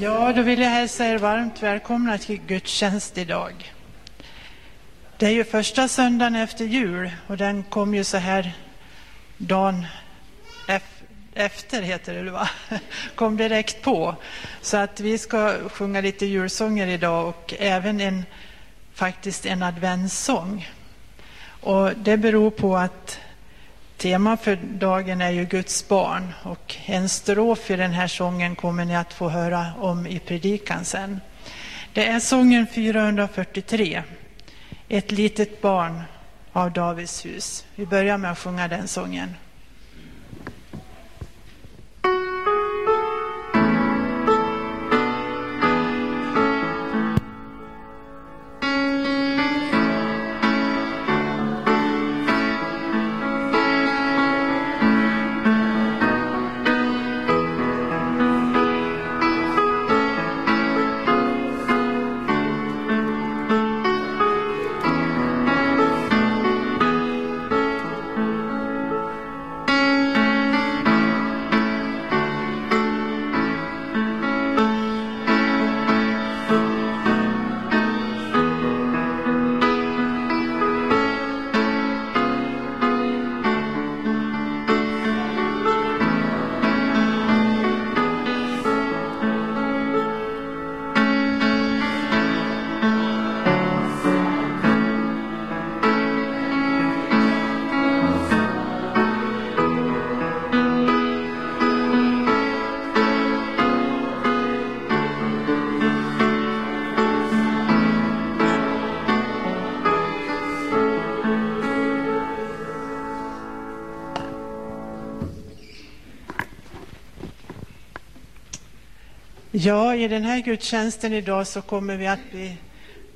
Ja, då vill jag hälsa er varmt välkomna till gudstjänst idag. Det är ju första söndagen efter jul och den kom ju så här dagen efter, heter det va? Kom direkt på. Så att vi ska sjunga lite julsånger idag och även en, faktiskt en adventssång. Och det beror på att Tema för dagen är ju Guds barn och en strof i den här sången kommer ni att få höra om i predikan sen. Det är sången 443, Ett litet barn av Davids hus. Vi börjar med att sjunga den sången. Ja, i den här gudstjänsten idag så kommer vi att bli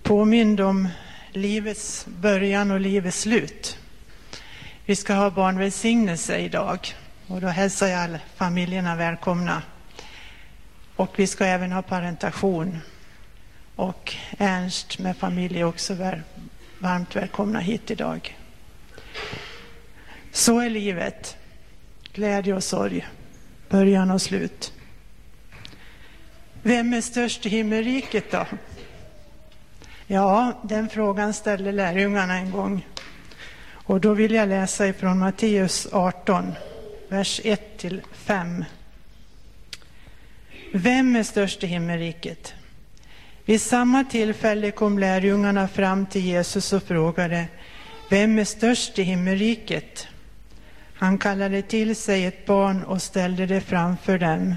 påmind om livets början och livets slut. Vi ska ha barnvälsignelse idag och då hälsar jag alla familjerna välkomna. Och vi ska även ha parentation. Och Ernst med familj är också varmt välkomna hit idag. Så är livet. Glädje och sorg, början och slut. Vem är störst i himmelriket då? Ja, den frågan ställde lärjungarna en gång. Och då vill jag läsa ifrån Matteus 18, vers 1 till 5. Vem är störst i himmelriket? Vid samma tillfälle kom lärjungarna fram till Jesus och frågade, vem är störst i himmelriket? Han kallade till sig ett barn och ställde det framför dem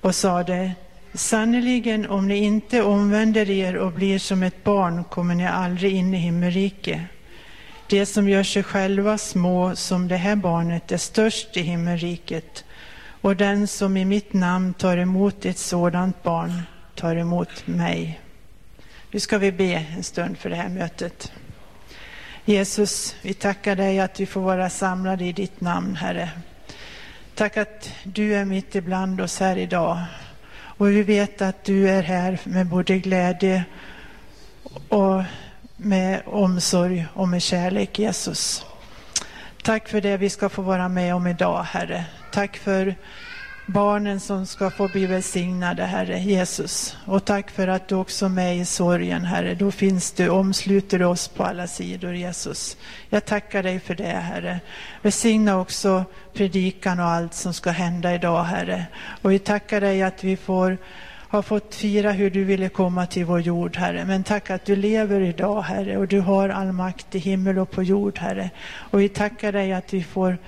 och sade, Sannerligen, om ni inte omvänder er och blir som ett barn kommer ni aldrig in i himmelriket. De som gör sig själva små som det här barnet är störst i himmelriket. Och den som i mitt namn tar emot ett sådant barn tar emot mig. Nu ska vi be en stund för det här mötet. Jesus, vi tackar dig att vi får vara samlade i ditt namn, Herre. Tack att du är mitt ibland oss här idag. Och vi vet att du är här med både glädje och med omsorg och med kärlek, Jesus. Tack för det vi ska få vara med om idag, Herre. Tack för barnen som ska få bli välsignade, Herre Jesus. Och tack för att du också är med i sorgen, Herre. Då finns du, omsluter oss på alla sidor, Jesus. Jag tackar dig för det, Herre. Välsigna också predikan och allt som ska hända idag, Herre. Och vi tackar dig att vi får har fått fira hur du ville komma till vår jord, Herre. Men tack att du lever idag, Herre, och du har all makt i himmel och på jord, Herre. Och vi tackar dig att vi får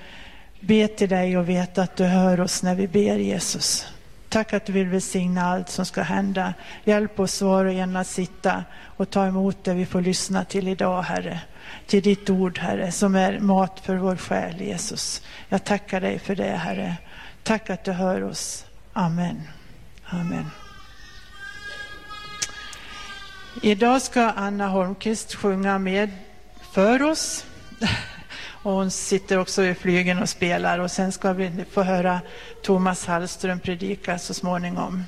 be till dig och veta att du hör oss när vi ber Jesus. Tack att du vill välsigna allt som ska hända. Hjälp oss var och en att sitta och ta emot det vi får lyssna till idag, Herre. Till ditt ord, Herre, som är mat för vår själ, Jesus. Jag tackar dig för det, Herre. Tack att du hör oss. Amen. Amen. Idag ska Anna Holmqvist sjunga med för oss. Och hon sitter också i flygen och spelar och sen ska vi få höra Thomas Hallström predika så småningom.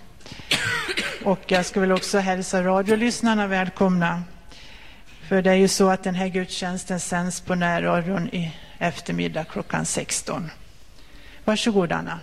Och jag ska väl också hälsa radiolyssnarna välkomna. För det är ju så att den här gudstjänsten sänds på närradion i eftermiddag klockan 16. Varsågod Anna.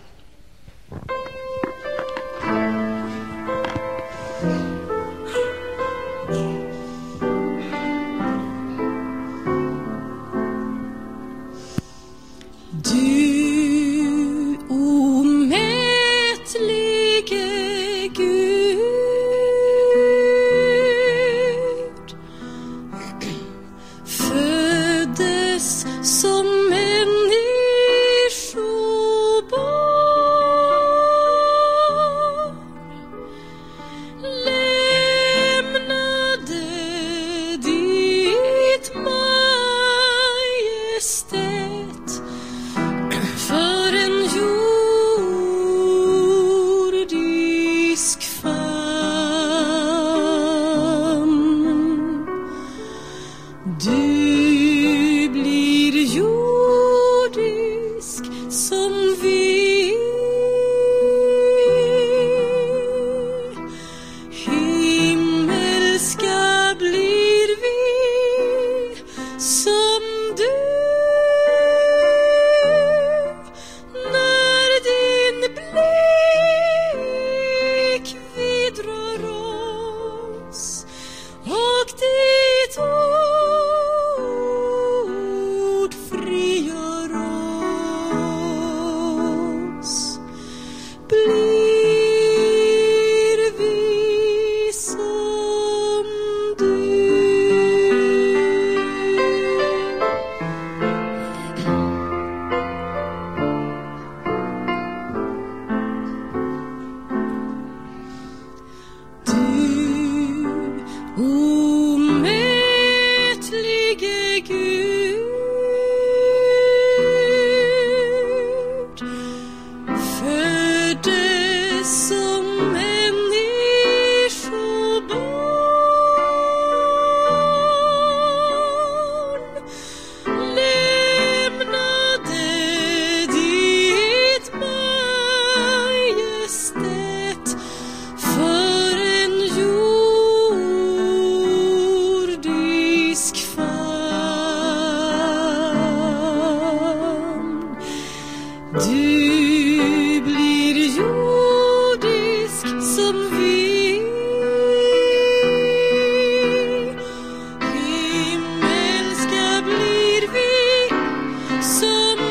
Som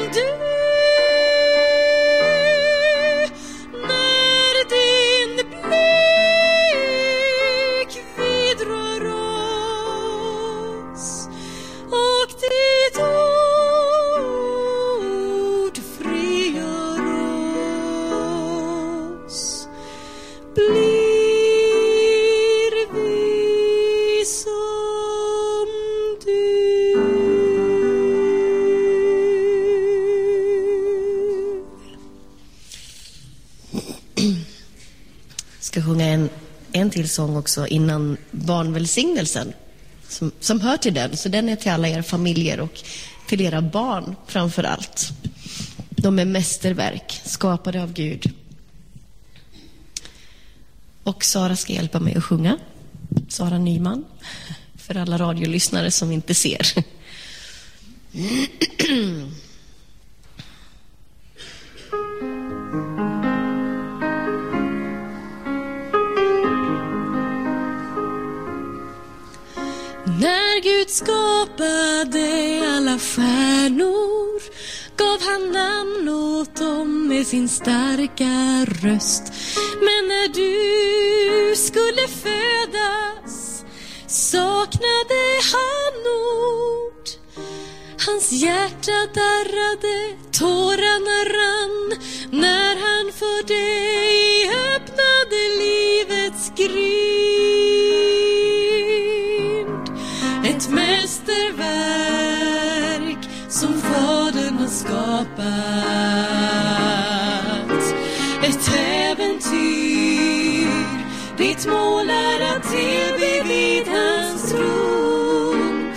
till sång också innan barnvälsignelsen som, som hör till den. Så den är till alla era familjer och till era barn framför allt. De är mästerverk, skapade av Gud. Och Sara ska hjälpa mig att sjunga. Sara Nyman, för alla radiolyssnare som inte ser. starka röst. Men när du skulle födas saknade han ord. Hans hjärta darrade, tårarna ditt mål är att tillbe vid hans tron.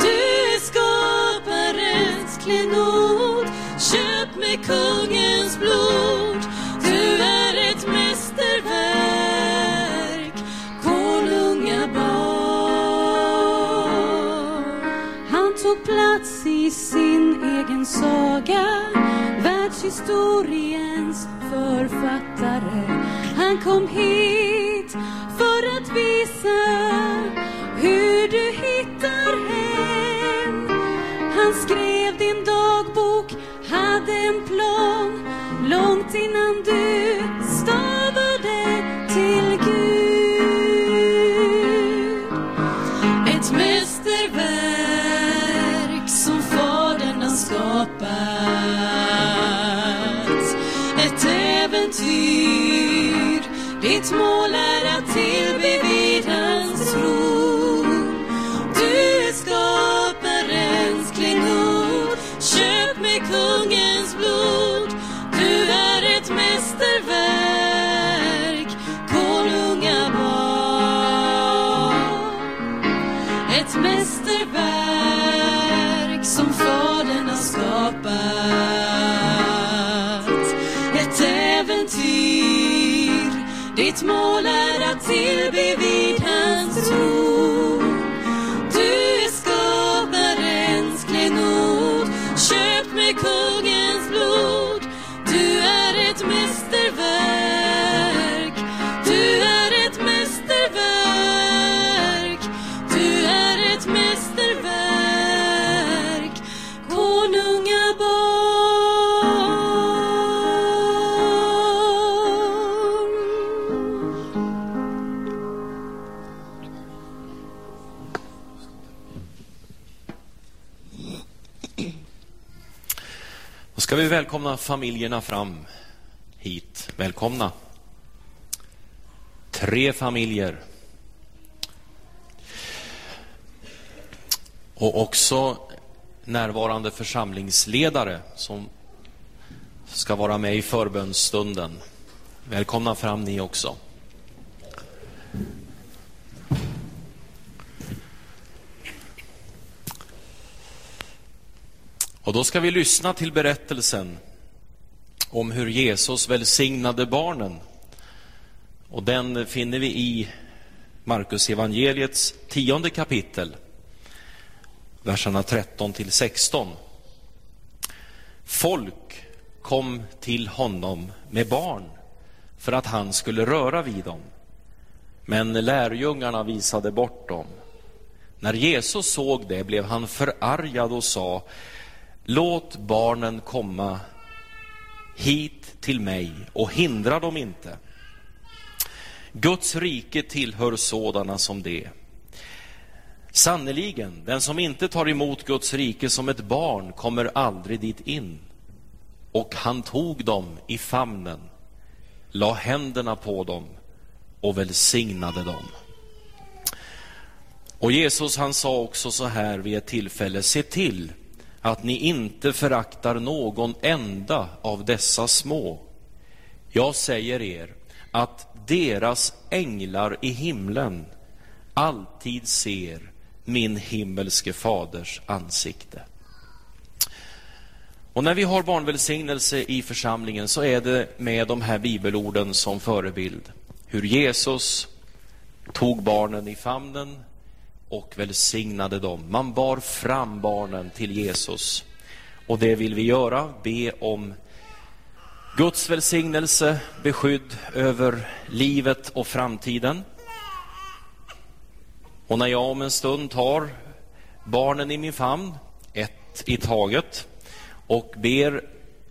Du är skaparens klenod, köpt med kungens blod. Du är ett mästerverk, konungabarn. Han tog plats i sin egen saga, världshistoriens författare. Han kom hit visa hur du hittar hem. Han skrev din dagbok, hade en plan långt innan du välkomna familjerna fram hit. Välkomna. Tre familjer. Och också närvarande församlingsledare som ska vara med i förbönsstunden. Välkomna fram ni också. Och då ska vi lyssna till berättelsen om hur Jesus välsignade barnen. Och den finner vi i Markus evangeliets tionde kapitel, verserna 13 till 16. Folk kom till honom med barn för att han skulle röra vid dem. Men lärjungarna visade bort dem. När Jesus såg det blev han förargad och sa Låt barnen komma hit till mig och hindra dem inte. Guds rike tillhör sådana som det. Sannerligen, den som inte tar emot Guds rike som ett barn kommer aldrig dit in. Och han tog dem i famnen, la händerna på dem och välsignade dem. Och Jesus han sa också så här vid ett tillfälle, se till att ni inte föraktar någon enda av dessa små. Jag säger er att deras änglar i himlen alltid ser min himmelske faders ansikte. Och när vi har barnvälsignelse i församlingen så är det med de här bibelorden som förebild. Hur Jesus tog barnen i famnen och välsignade dem. Man bar fram barnen till Jesus. Och det vill vi göra, be om Guds välsignelse, beskydd över livet och framtiden. Och när jag om en stund tar barnen i min famn, ett i taget, och ber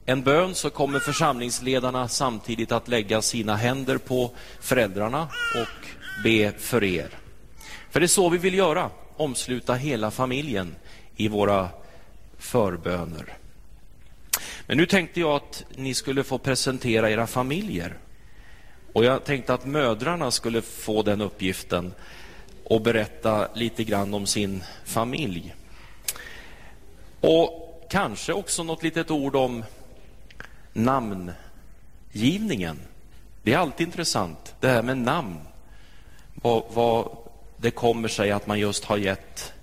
en bön så kommer församlingsledarna samtidigt att lägga sina händer på föräldrarna och be för er. För det är så vi vill göra, omsluta hela familjen i våra förböner. Men nu tänkte jag att ni skulle få presentera era familjer. Och jag tänkte att mödrarna skulle få den uppgiften och berätta lite grann om sin familj. Och kanske också något litet ord om namngivningen. Det är alltid intressant, det här med namn. Vad, vad det kommer sig att man just har gett...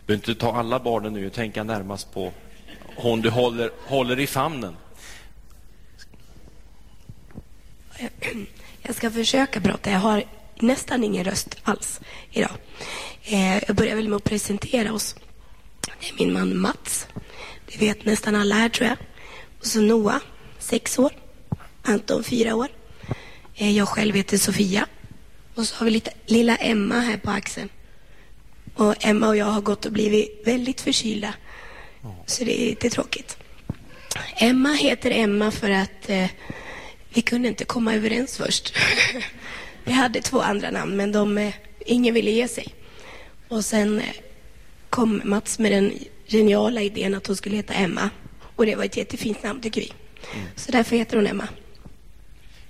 Du behöver inte ta alla barnen nu, tänka närmast på hon du håller, håller i famnen. Jag ska försöka prata. Jag har nästan ingen röst alls idag. Eh, jag börjar väl med att presentera oss. Det är min man Mats. Det vet nästan alla här, tror jag. Och så Noah, sex år. Anton, fyra år. Eh, jag själv heter Sofia. Och så har vi lite, lilla Emma här på axeln. Och Emma och jag har gått och blivit väldigt förkylda. Så det är lite tråkigt. Emma heter Emma för att eh, vi kunde inte komma överens först. vi hade två andra namn, men de, eh, ingen ville ge sig. Och sen eh, kom Mats med den geniala idén att hon skulle heta Emma. Och det var ett jättefint namn, tycker vi. Mm. Så därför heter hon Emma.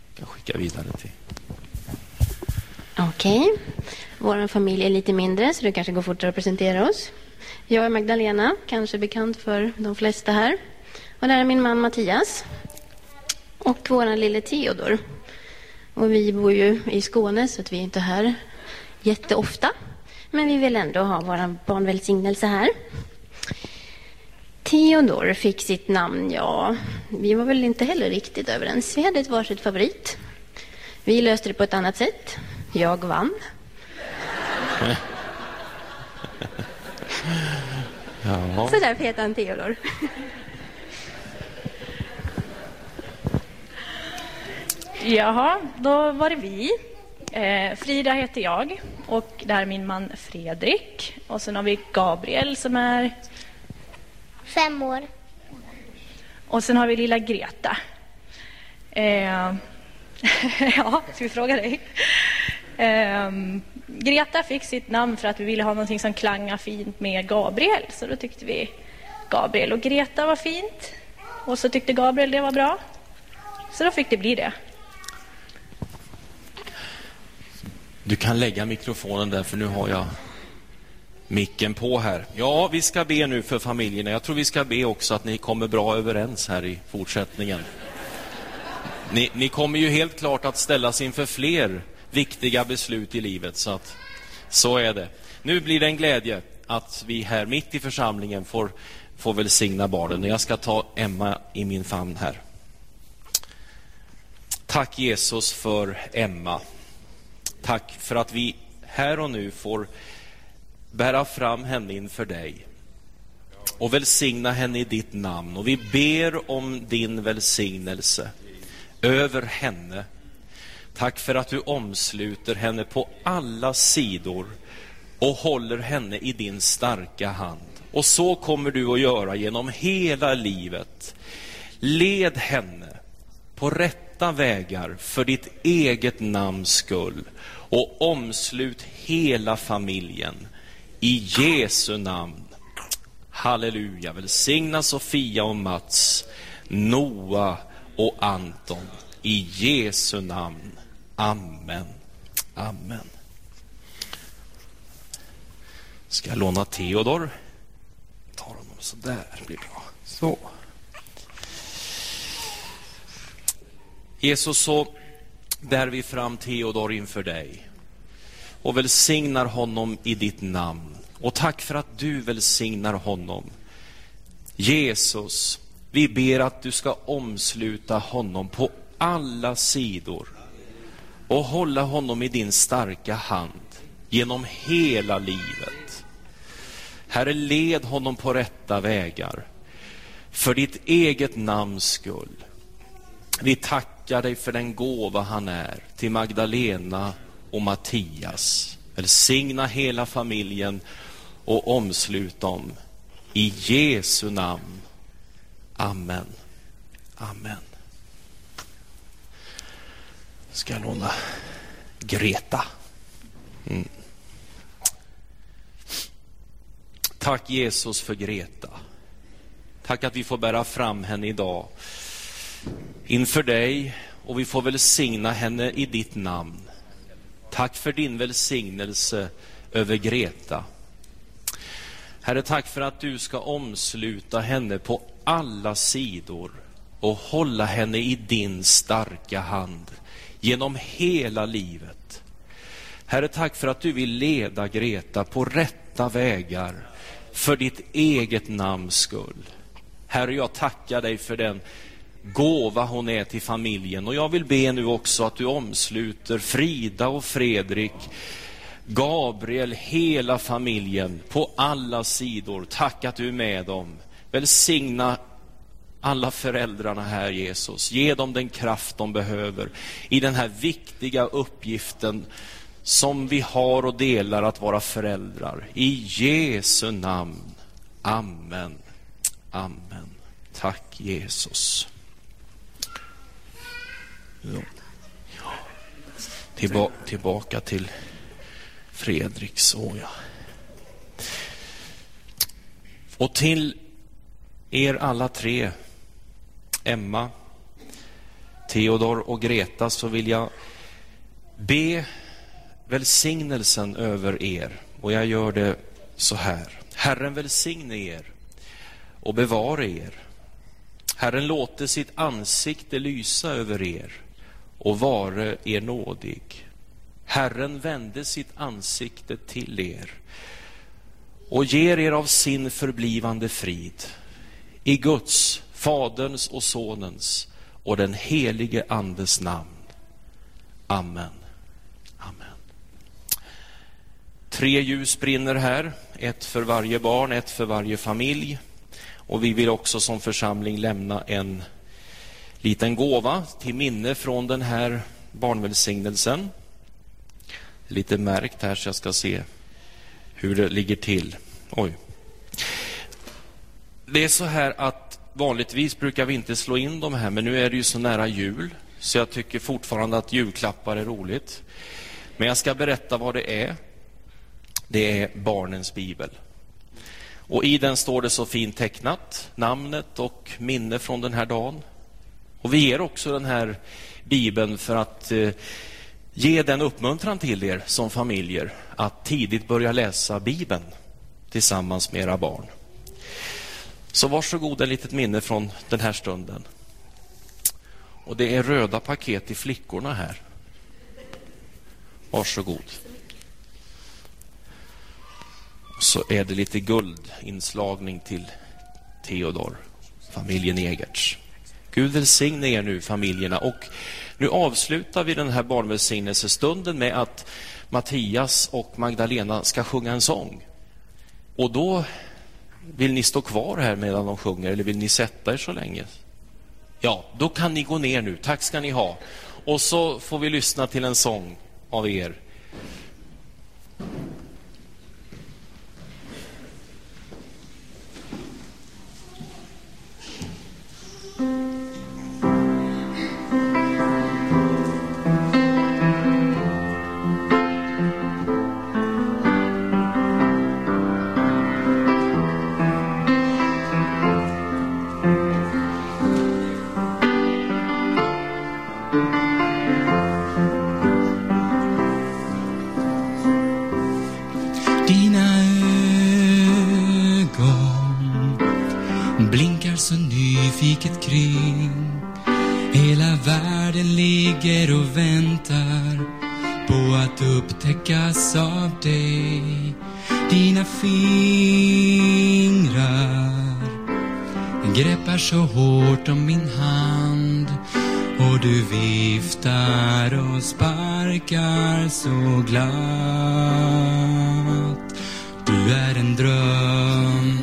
Jag kan skicka vidare till... Okej. Okay. Vår familj är lite mindre, så det kanske går fortare att presentera oss. Jag är Magdalena, kanske bekant för de flesta här. Och där är min man Mattias. Och vår lille Theodor. Och vi bor ju i Skåne, så att vi är inte här jätteofta. Men vi vill ändå ha vår barnvälsignelse här. Theodor fick sitt namn, ja, vi var väl inte heller riktigt överens. Vi hade ett varsitt favorit. Vi löste det på ett annat sätt. Jag vann. Ja. Så därför heter han Theodor. Jaha, då var det vi. Eh, Frida heter jag och det här är min man Fredrik. Och sen har vi Gabriel som är... Fem år. Och sen har vi lilla Greta. Eh, ja, ska vi fråga dig? Ehm, Greta fick sitt namn för att vi ville ha någonting som klangar fint med Gabriel. Så då tyckte vi Gabriel och Greta var fint. Och så tyckte Gabriel det var bra. Så då fick det bli det. Du kan lägga mikrofonen där, för nu har jag micken på här. Ja, vi ska be nu för familjerna. Jag tror vi ska be också att ni kommer bra överens här i fortsättningen. Ni, ni kommer ju helt klart att ställas inför fler viktiga beslut i livet. Så, att, så är det. Nu blir det en glädje att vi här mitt i församlingen får, får välsigna barnen. Jag ska ta Emma i min famn här. Tack Jesus för Emma. Tack för att vi här och nu får bära fram henne inför dig och välsigna henne i ditt namn. Och vi ber om din välsignelse över henne Tack för att du omsluter henne på alla sidor och håller henne i din starka hand. Och så kommer du att göra genom hela livet. Led henne på rätta vägar för ditt eget namns skull och omslut hela familjen i Jesu namn. Halleluja. Välsigna Sofia och Mats, Noah och Anton i Jesu namn. Amen. Amen. Ska jag låna Theodor? Ta honom så där blir bra. Så. Jesus, så bär vi fram Theodor inför dig och välsignar honom i ditt namn. Och tack för att du välsignar honom. Jesus, vi ber att du ska omsluta honom på alla sidor och hålla honom i din starka hand genom hela livet. Herre, led honom på rätta vägar för ditt eget namns skull. Vi tackar dig för den gåva han är till Magdalena och Mattias. Välsigna hela familjen och omslut dem. I Jesu namn. Amen. Amen. Ska jag låna Greta. Mm. Tack Jesus för Greta. Tack att vi får bära fram henne idag inför dig och vi får välsigna henne i ditt namn. Tack för din välsignelse över Greta. Herre, tack för att du ska omsluta henne på alla sidor och hålla henne i din starka hand genom hela livet. Herre, tack för att du vill leda Greta på rätta vägar för ditt eget namns skull. Herre, jag tackar dig för den gåva hon är till familjen. Och jag vill be nu också att du omsluter Frida och Fredrik, Gabriel, hela familjen på alla sidor. Tack att du är med dem. Välsigna alla föräldrarna här, Jesus. Ge dem den kraft de behöver i den här viktiga uppgiften som vi har och delar att vara föräldrar. I Jesu namn. Amen. Amen. Tack Jesus. Ja. Tillba tillbaka till Fredrik, så ja. Och till er alla tre, Emma, Theodor och Greta, så vill jag be välsignelsen över er. Och jag gör det så här. Herren välsigne er och bevare er. Herren låter sitt ansikte lysa över er och vare er nådig. Herren vände sitt ansikte till er och ger er av sin förblivande frid. I Guds, Faderns och Sonens och den helige Andes namn. Amen. Amen. Tre ljus brinner här, ett för varje barn, ett för varje familj. Och vi vill också som församling lämna en liten gåva till minne från den här barnvälsignelsen. Lite märkt här så jag ska se hur det ligger till. Oj. Det är så här att vanligtvis brukar vi inte slå in de här, men nu är det ju så nära jul så jag tycker fortfarande att julklappar är roligt. Men jag ska berätta vad det är. Det är barnens bibel. Och I den står det så fint tecknat, namnet och minne från den här dagen. Och Vi ger också den här bibeln för att eh, ge den uppmuntran till er som familjer att tidigt börja läsa bibeln tillsammans med era barn. Så varsågod ett litet minne från den här stunden. Och det är röda paket till flickorna här. Varsågod. Så är det lite guldinslagning till Theodor, familjen Egerts. Gud välsigne er nu, familjerna. Och nu avslutar vi den här barnvälsignelsestunden med att Mattias och Magdalena ska sjunga en sång. Och då vill ni stå kvar här medan de sjunger eller vill ni sätta er så länge? Ja, då kan ni gå ner nu. Tack ska ni ha. Och så får vi lyssna till en sång av er. Så hårt om min hand och du viftar och sparkar så glatt. Du är en dröm.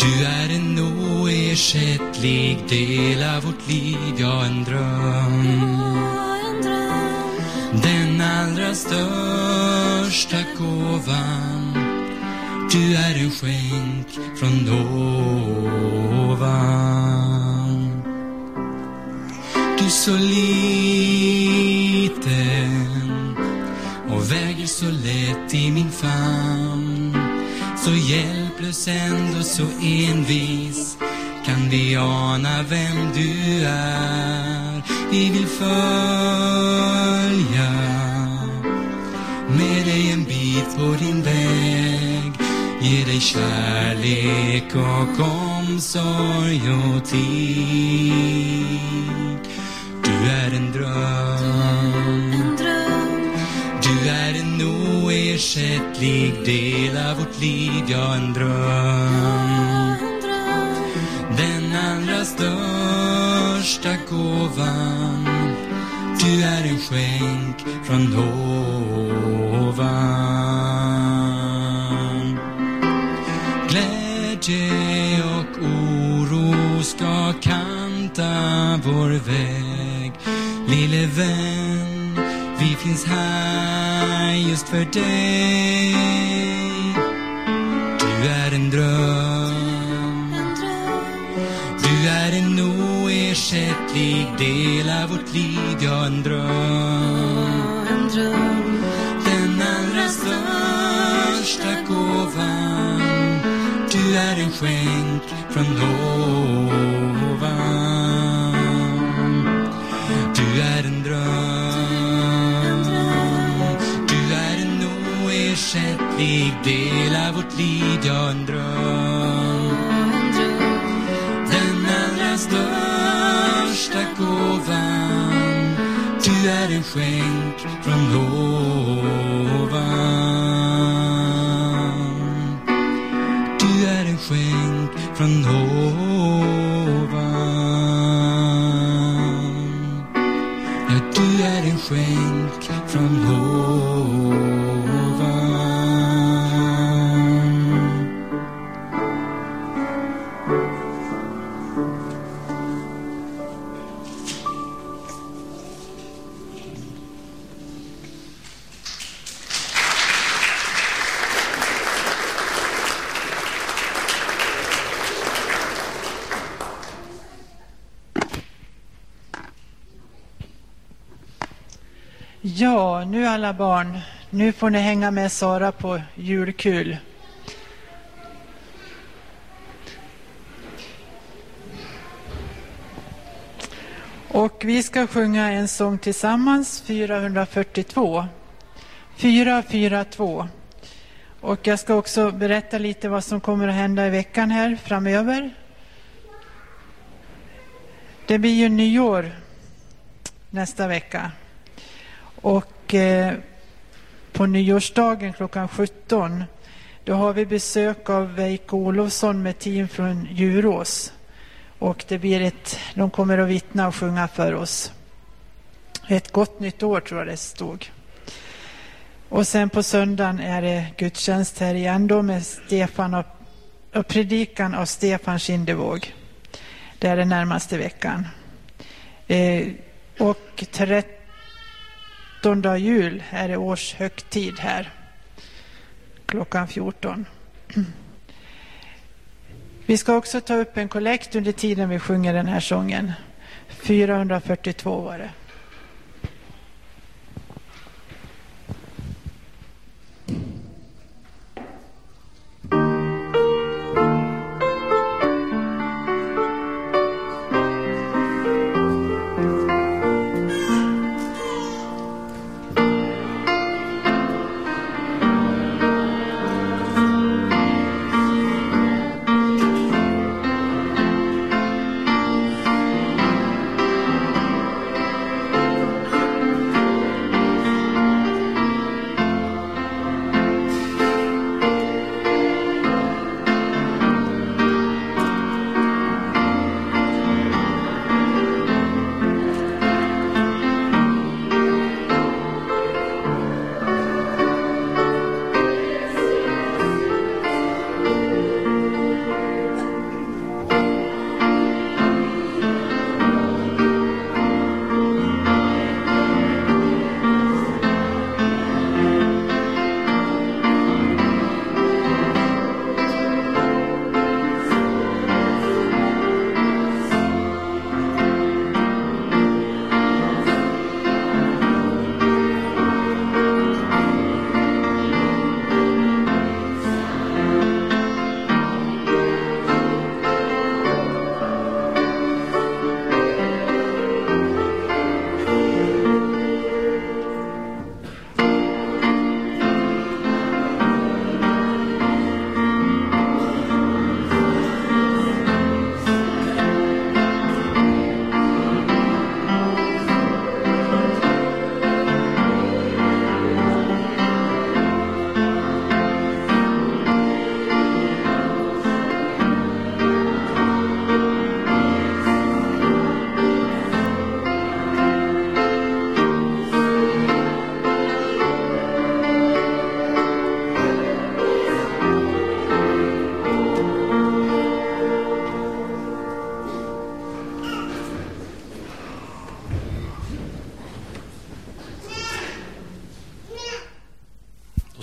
Du är en oersättlig del av vårt liv, ja en dröm. Den allra största gåvan du är en skänk från ovan. Du är så liten och väger så lätt i min famn. Så hjälplös ändå så envis kan vi ana vem du är. Vi vill följa med dig en bit på din väg. Ge dig kärlek och omsorg och tid. Du är en dröm. Du är en oersättlig del av vårt liv, ja en dröm. Den allra största gåvan du är en skänk från ovan. Glädje ska kanta vår väg. Lille vän, vi finns här just för dig. Du är en dröm. Du är en oersättlig del av vårt liv, ja en dröm. Den allra största gåvan du är en skänk från ovan Du är en dröm. Du är en oersättlig del av vårt liv, ja en dröm. Den allra största gåvan. Du är en skänk från ovan skänk från nu får ni hänga med Sara på julkul. Och vi ska sjunga en sång tillsammans, 442. 442. Och jag ska också berätta lite vad som kommer att hända i veckan här framöver. Det blir ju nyår nästa vecka. Och eh, på nyårsdagen klockan 17 då har vi besök av Veik Olofsson med team från Djurås. Och det blir ett, de kommer att vittna och sjunga för oss. Ett gott nytt år tror jag det stod. Och sen på söndagen är det gudstjänst här igen då med Stefan och, och predikan av Stefan Kindevåg. Det är den närmaste veckan. Eh, och 13 jul är det årshögtid här klockan 14. Vi ska också ta upp en kollekt under tiden vi sjunger den här sången. 442 var det.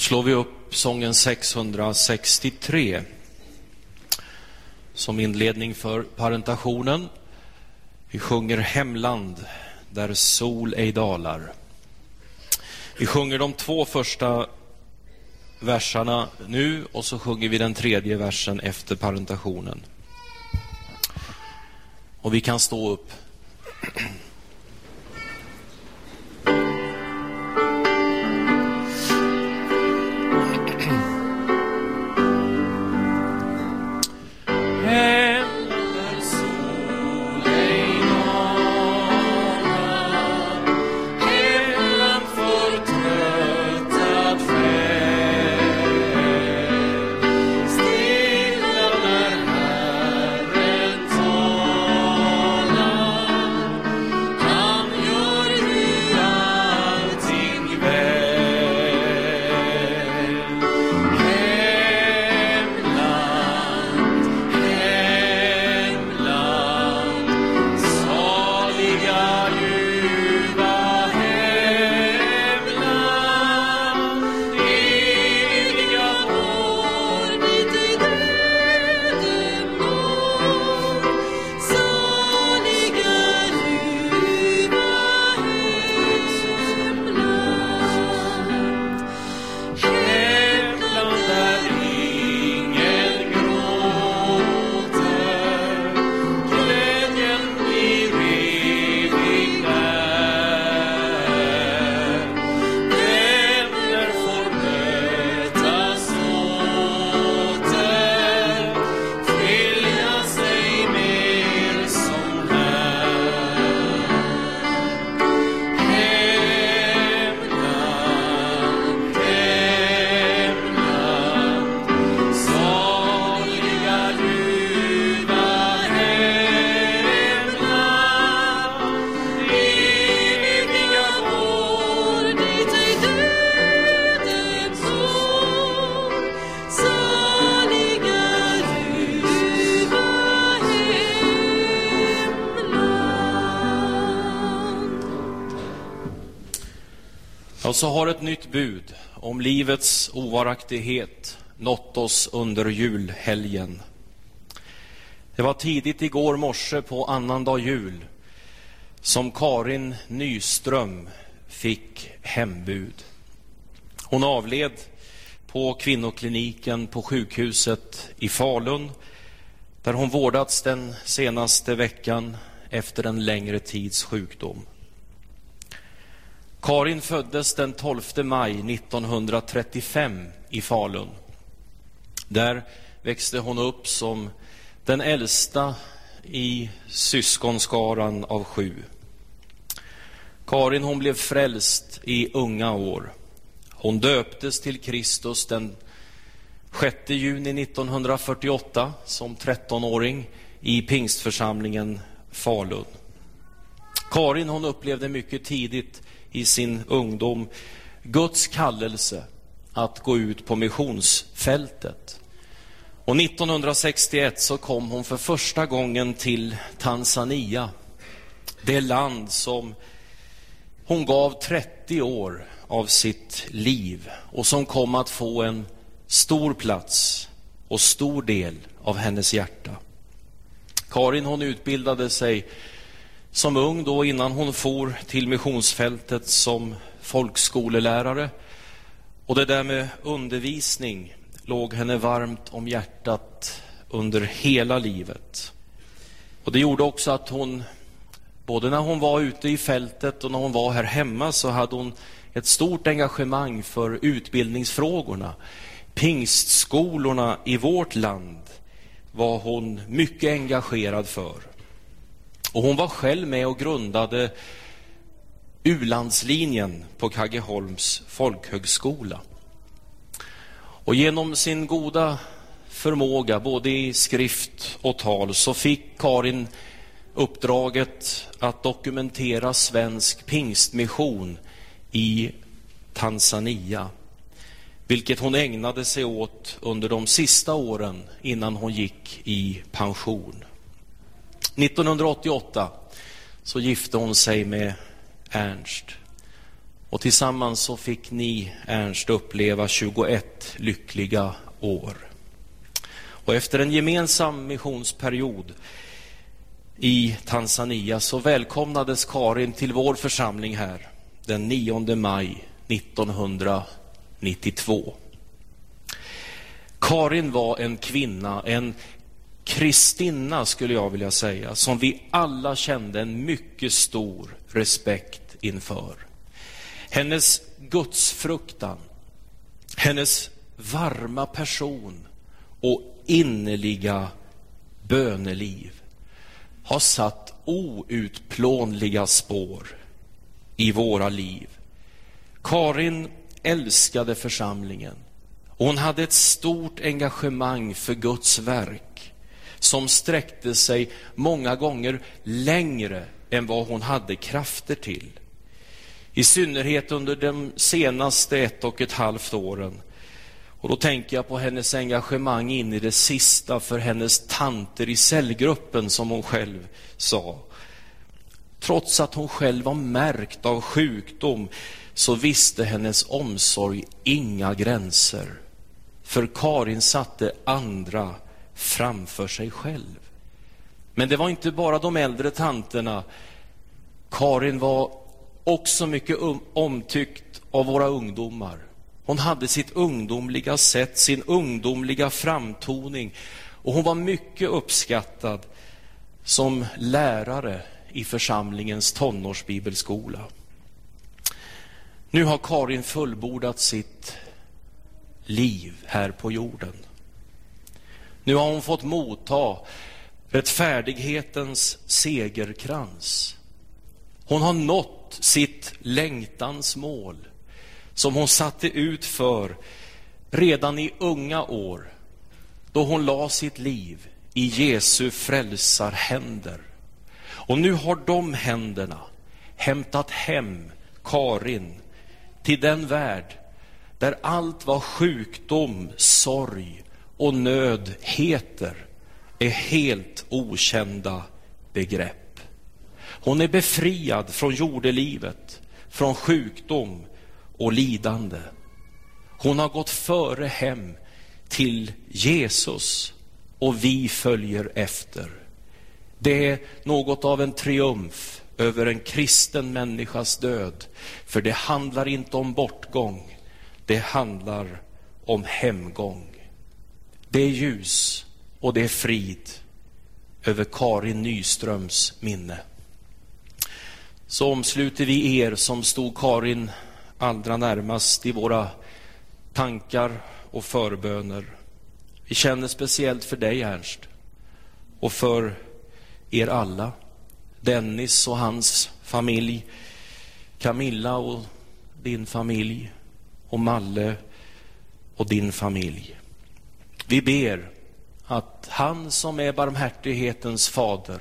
Slår vi upp sången 663 som inledning för parentationen. Vi sjunger Hemland där sol ej dalar. Vi sjunger de två första verserna nu och så sjunger vi den tredje versen efter parentationen. Och vi kan stå upp. Så har ett nytt bud om livets ovaraktighet nått oss under julhelgen. Det var tidigt igår morse på annandag jul som Karin Nyström fick hembud. Hon avled på kvinnokliniken på sjukhuset i Falun där hon vårdats den senaste veckan efter en längre tids sjukdom. Karin föddes den 12 maj 1935 i Falun. Där växte hon upp som den äldsta i syskonskaran av sju. Karin hon blev frälst i unga år. Hon döptes till Kristus den 6 juni 1948 som 13-åring i pingstförsamlingen Falun. Karin hon upplevde mycket tidigt i sin ungdom Guds kallelse att gå ut på missionsfältet. Och 1961 så kom hon för första gången till Tanzania, det land som hon gav 30 år av sitt liv och som kom att få en stor plats och stor del av hennes hjärta. Karin hon utbildade sig som ung då innan hon for till missionsfältet som folkskolelärare. Och det där med undervisning låg henne varmt om hjärtat under hela livet. Och det gjorde också att hon, både när hon var ute i fältet och när hon var här hemma, så hade hon ett stort engagemang för utbildningsfrågorna. Pingstskolorna i vårt land var hon mycket engagerad för. Och hon var själv med och grundade U-landslinjen på Kaggeholms folkhögskola. Och genom sin goda förmåga, både i skrift och tal, så fick Karin uppdraget att dokumentera svensk pingstmission i Tanzania, vilket hon ägnade sig åt under de sista åren innan hon gick i pension. 1988 så gifte hon sig med Ernst. Och tillsammans så fick ni, Ernst, uppleva 21 lyckliga år. Och efter en gemensam missionsperiod i Tanzania så välkomnades Karin till vår församling här den 9 maj 1992. Karin var en kvinna, en Kristina, skulle jag vilja säga, som vi alla kände en mycket stor respekt inför. Hennes gudsfruktan, hennes varma person och innerliga böneliv har satt outplånliga spår i våra liv. Karin älskade församlingen hon hade ett stort engagemang för Guds verk som sträckte sig många gånger längre än vad hon hade krafter till. I synnerhet under de senaste ett och ett halvt åren. Och då tänker jag på hennes engagemang in i det sista för hennes tanter i cellgruppen, som hon själv sa. Trots att hon själv var märkt av sjukdom så visste hennes omsorg inga gränser. För Karin satte andra framför sig själv. Men det var inte bara de äldre tanterna. Karin var också mycket um- omtyckt av våra ungdomar. Hon hade sitt ungdomliga sätt, sin ungdomliga framtoning och hon var mycket uppskattad som lärare i församlingens tonårsbibelskola. Nu har Karin fullbordat sitt liv här på jorden. Nu har hon fått motta rättfärdighetens segerkrans. Hon har nått sitt längtans mål som hon satte ut för redan i unga år då hon la sitt liv i Jesu frälsarhänder. Och nu har de händerna hämtat hem Karin till den värld där allt var sjukdom, sorg och nöd heter är helt okända begrepp. Hon är befriad från jordelivet, från sjukdom och lidande. Hon har gått före hem till Jesus och vi följer efter. Det är något av en triumf över en kristen människas död. För det handlar inte om bortgång, det handlar om hemgång. Det är ljus och det är frid över Karin Nyströms minne. Så omsluter vi er som stod Karin allra närmast i våra tankar och förböner. Vi känner speciellt för dig, Ernst, och för er alla. Dennis och hans familj, Camilla och din familj och Malle och din familj. Vi ber att han som är barmhärtighetens fader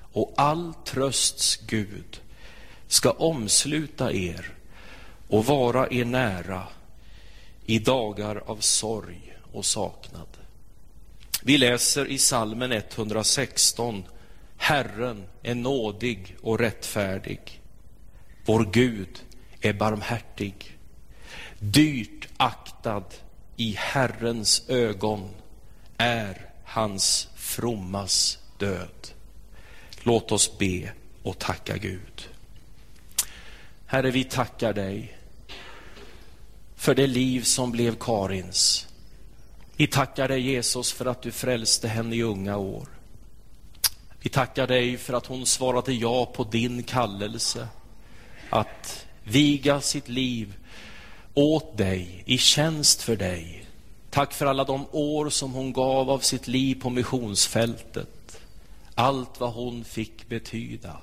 och all trösts Gud ska omsluta er och vara er nära i dagar av sorg och saknad. Vi läser i salmen 116 Herren är nådig och rättfärdig. Vår Gud är barmhärtig. Dyrt aktad i Herrens ögon är hans frommas död. Låt oss be och tacka Gud. Herre, vi tackar dig för det liv som blev Karins. Vi tackar dig Jesus för att du frälste henne i unga år. Vi tackar dig för att hon svarade ja på din kallelse att viga sitt liv åt dig, i tjänst för dig. Tack för alla de år som hon gav av sitt liv på missionsfältet. Allt vad hon fick betyda.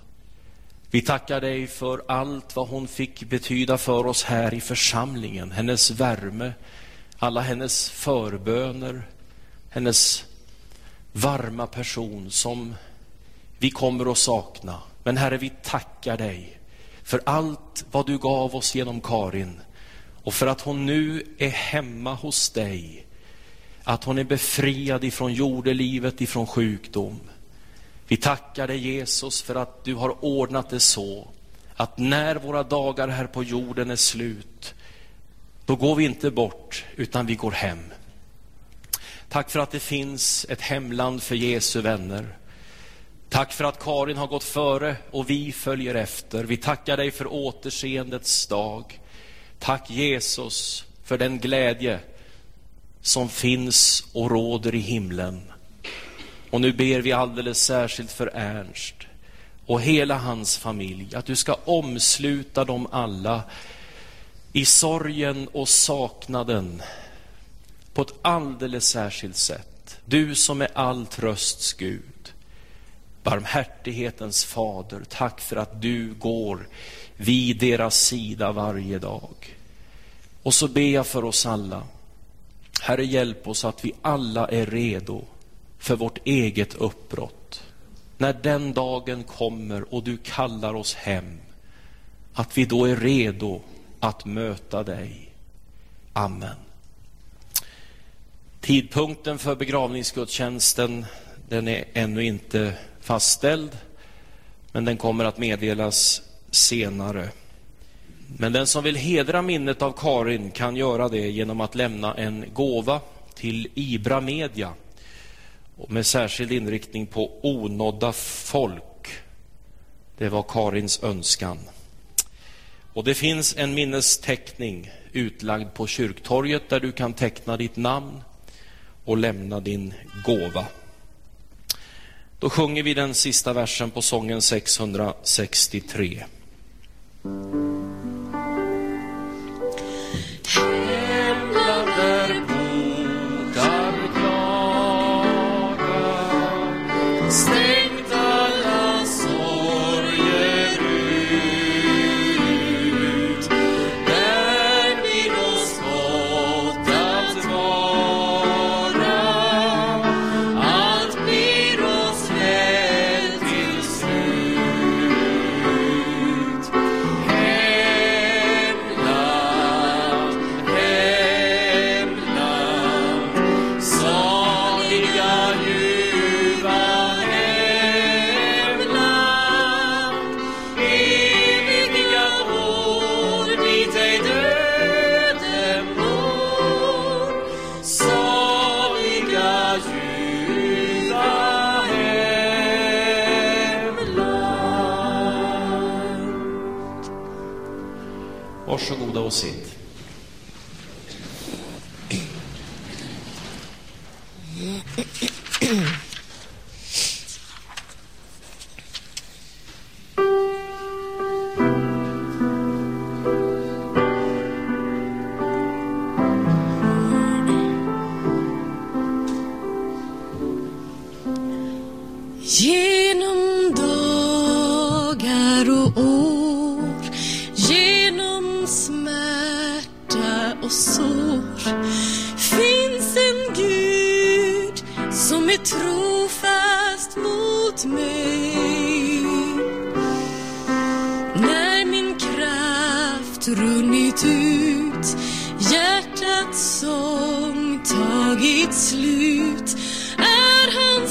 Vi tackar dig för allt vad hon fick betyda för oss här i församlingen. Hennes värme, alla hennes förböner, hennes varma person som vi kommer att sakna. Men Herre, vi tackar dig för allt vad du gav oss genom Karin och för att hon nu är hemma hos dig. Att hon är befriad ifrån jordelivet, ifrån sjukdom. Vi tackar dig Jesus för att du har ordnat det så att när våra dagar här på jorden är slut, då går vi inte bort utan vi går hem. Tack för att det finns ett hemland för Jesu vänner. Tack för att Karin har gått före och vi följer efter. Vi tackar dig för återseendets dag. Tack Jesus för den glädje som finns och råder i himlen. Och nu ber vi alldeles särskilt för Ernst och hela hans familj, att du ska omsluta dem alla i sorgen och saknaden på ett alldeles särskilt sätt. Du som är all trösts Gud, barmhärtighetens fader, tack för att du går vid deras sida varje dag. Och så ber jag för oss alla. Herre, hjälp oss att vi alla är redo för vårt eget uppbrott. När den dagen kommer och du kallar oss hem, att vi då är redo att möta dig. Amen. Tidpunkten för begravningsgudstjänsten den är ännu inte fastställd, men den kommer att meddelas senare. Men den som vill hedra minnet av Karin kan göra det genom att lämna en gåva till Ibra Media med särskild inriktning på onådda folk. Det var Karins önskan. Och Det finns en minnesteckning utlagd på kyrktorget där du kan teckna ditt namn och lämna din gåva. Då sjunger vi den sista versen på sången 663. Hemland är trofast mot mig. När min kraft runnit ut Hjärtats sång tagit slut Är han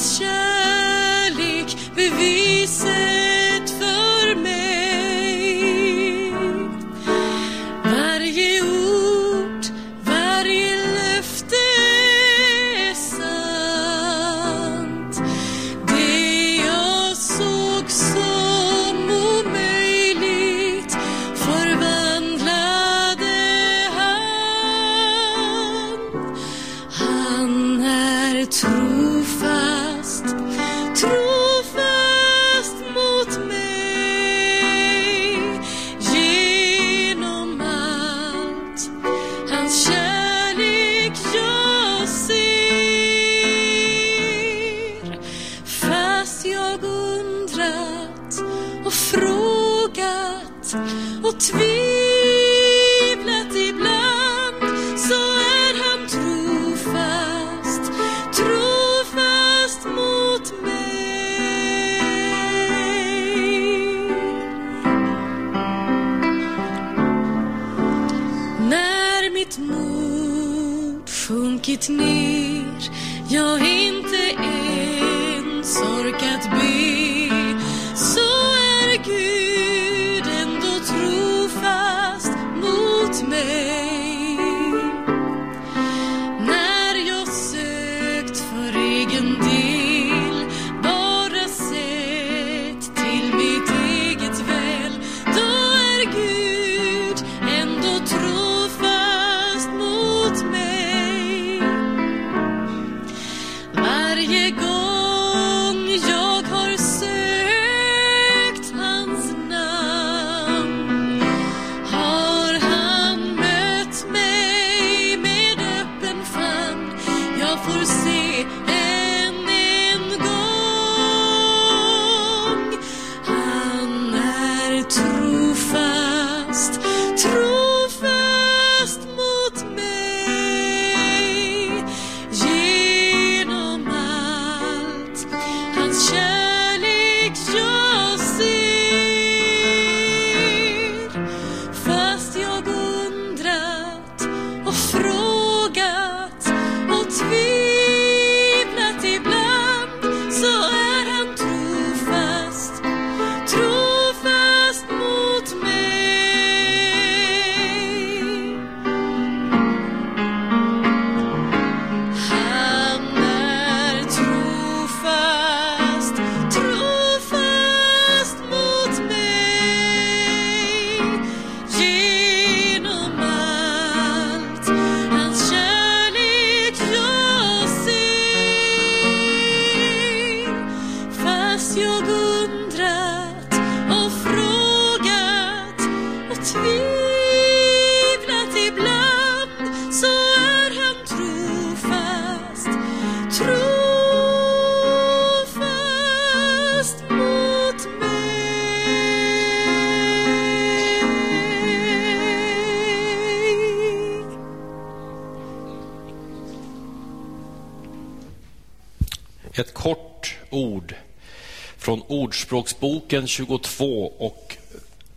Ordspråksboken 22 och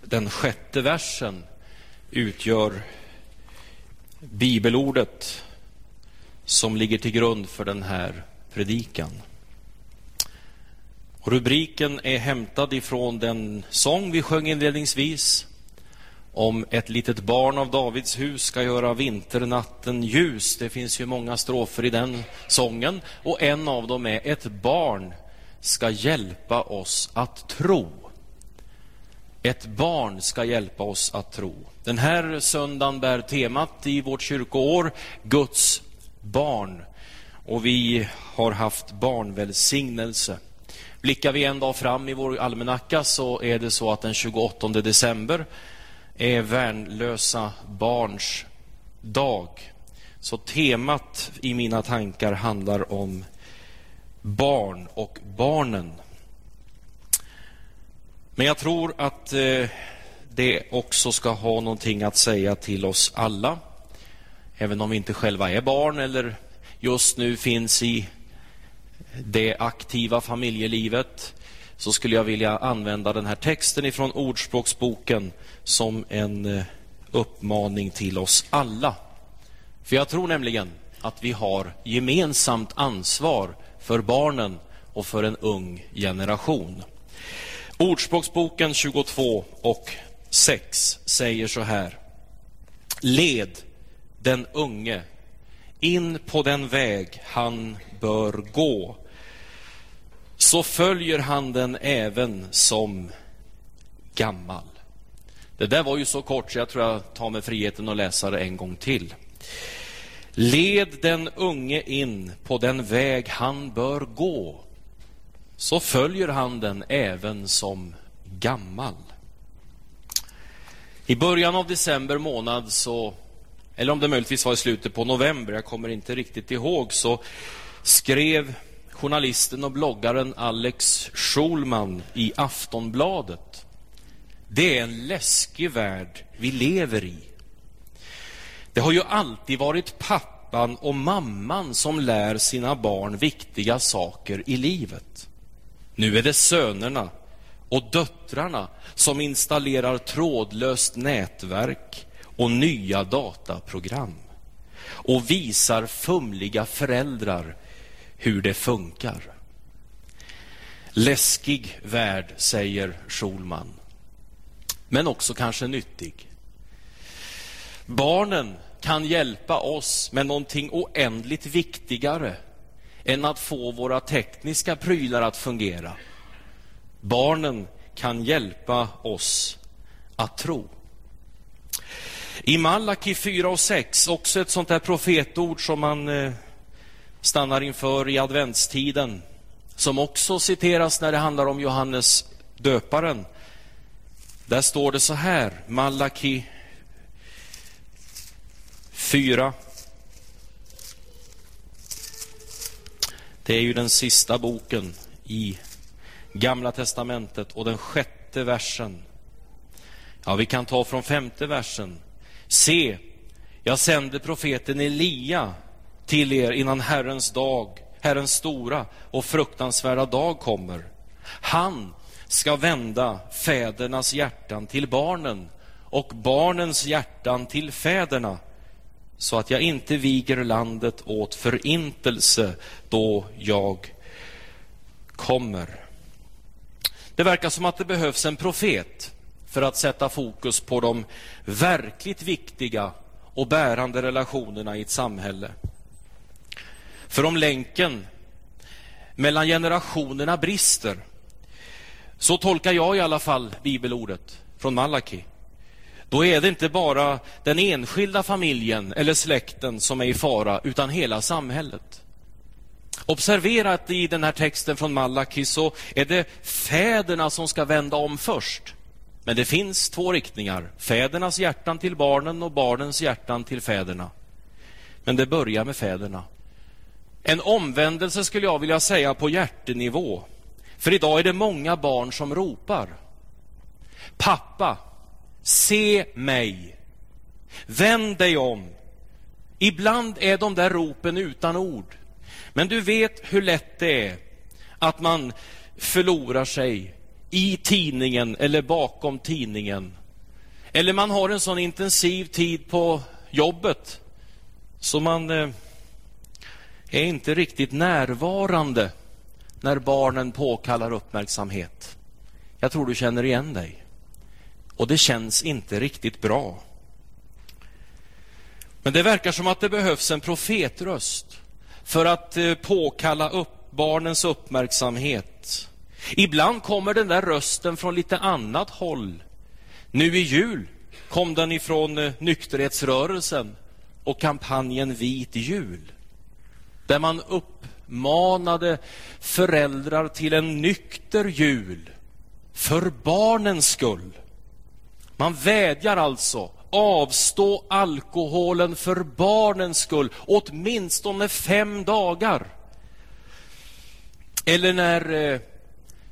den sjätte versen utgör bibelordet som ligger till grund för den här predikan. Rubriken är hämtad ifrån den sång vi sjöng inledningsvis om ett litet barn av Davids hus ska göra vinternatten ljus. Det finns ju många strofer i den sången och en av dem är ett barn ska hjälpa oss att tro. Ett barn ska hjälpa oss att tro. Den här söndagen bär temat i vårt kyrkoår Guds barn. Och vi har haft barnvälsignelse. Blickar vi en dag fram i vår almanacka så är det så att den 28 december är värnlösa barns dag. Så temat i mina tankar handlar om barn och barnen. Men jag tror att eh, det också ska ha någonting att säga till oss alla. Även om vi inte själva är barn eller just nu finns i det aktiva familjelivet så skulle jag vilja använda den här texten ifrån Ordspråksboken som en eh, uppmaning till oss alla. För jag tror nämligen att vi har gemensamt ansvar för barnen och för en ung generation. Ordspråksboken 22 och 6 säger så här. Led den unge in på den väg han bör gå så följer han den även som gammal. Det där var ju så kort så jag tror jag tar mig friheten att läsa det en gång till. Led den unge in på den väg han bör gå så följer han den även som gammal. I början av december månad, så, eller om det möjligtvis var i slutet på november, jag kommer inte riktigt ihåg, så skrev journalisten och bloggaren Alex Schulman i Aftonbladet. Det är en läskig värld vi lever i. Det har ju alltid varit pappan och mamman som lär sina barn viktiga saker i livet. Nu är det sönerna och döttrarna som installerar trådlöst nätverk och nya dataprogram och visar fumliga föräldrar hur det funkar. Läskig värld, säger Schulman. Men också kanske nyttig. Barnen kan hjälpa oss med någonting oändligt viktigare än att få våra tekniska prylar att fungera. Barnen kan hjälpa oss att tro. I Malaki 4 och 6, också ett sånt där profetord som man eh, stannar inför i adventstiden, som också citeras när det handlar om Johannes döparen. Där står det så här, Malaki 4. Det är ju den sista boken i Gamla testamentet och den sjätte versen. Ja, vi kan ta från femte versen. Se, jag sänder profeten Elia till er innan Herrens dag, Herrens stora och fruktansvärda dag kommer. Han ska vända fädernas hjärtan till barnen och barnens hjärtan till fäderna så att jag inte viger landet åt förintelse då jag kommer. Det verkar som att det behövs en profet för att sätta fokus på de verkligt viktiga och bärande relationerna i ett samhälle. För om länken mellan generationerna brister, så tolkar jag i alla fall bibelordet från Malaki, då är det inte bara den enskilda familjen eller släkten som är i fara, utan hela samhället. Observera att i den här texten från Malaki så är det fäderna som ska vända om först. Men det finns två riktningar. Fädernas hjärtan till barnen och barnens hjärtan till fäderna. Men det börjar med fäderna. En omvändelse skulle jag vilja säga på hjärtenivå. För idag är det många barn som ropar. Pappa, se mig. Vänd dig om. Ibland är de där ropen utan ord. Men du vet hur lätt det är att man förlorar sig i tidningen eller bakom tidningen. Eller man har en sån intensiv tid på jobbet så man eh, är inte riktigt närvarande när barnen påkallar uppmärksamhet. Jag tror du känner igen dig. Och det känns inte riktigt bra. Men det verkar som att det behövs en profetröst för att eh, påkalla upp barnens uppmärksamhet. Ibland kommer den där rösten från lite annat håll Nu i jul kom den ifrån eh, nykterhetsrörelsen och kampanjen Vit jul. Där man uppmanade föräldrar till en nykter jul för barnens skull. Man vädjar alltså avstå alkoholen för barnens skull, åtminstone fem dagar. Eller när eh,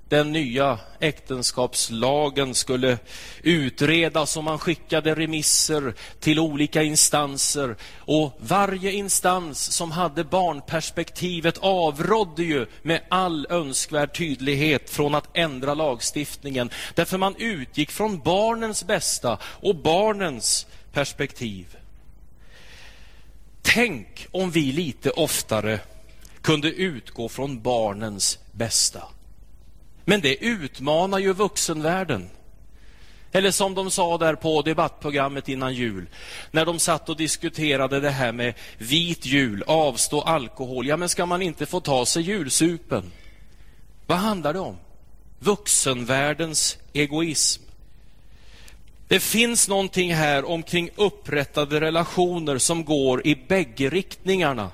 den nya äktenskapslagen skulle utredas och man skickade remisser till olika instanser. Och varje instans som hade barnperspektivet avrådde ju med all önskvärd tydlighet från att ändra lagstiftningen. Därför man utgick från barnens bästa och barnens perspektiv. Tänk om vi lite oftare kunde utgå från barnens bästa. Men det utmanar ju vuxenvärlden. Eller som de sa där på debattprogrammet innan jul, när de satt och diskuterade det här med vit jul, avstå alkohol. Ja, men ska man inte få ta sig julsupen? Vad handlar det om? Vuxenvärldens egoism. Det finns någonting här omkring upprättade relationer som går i bägge riktningarna.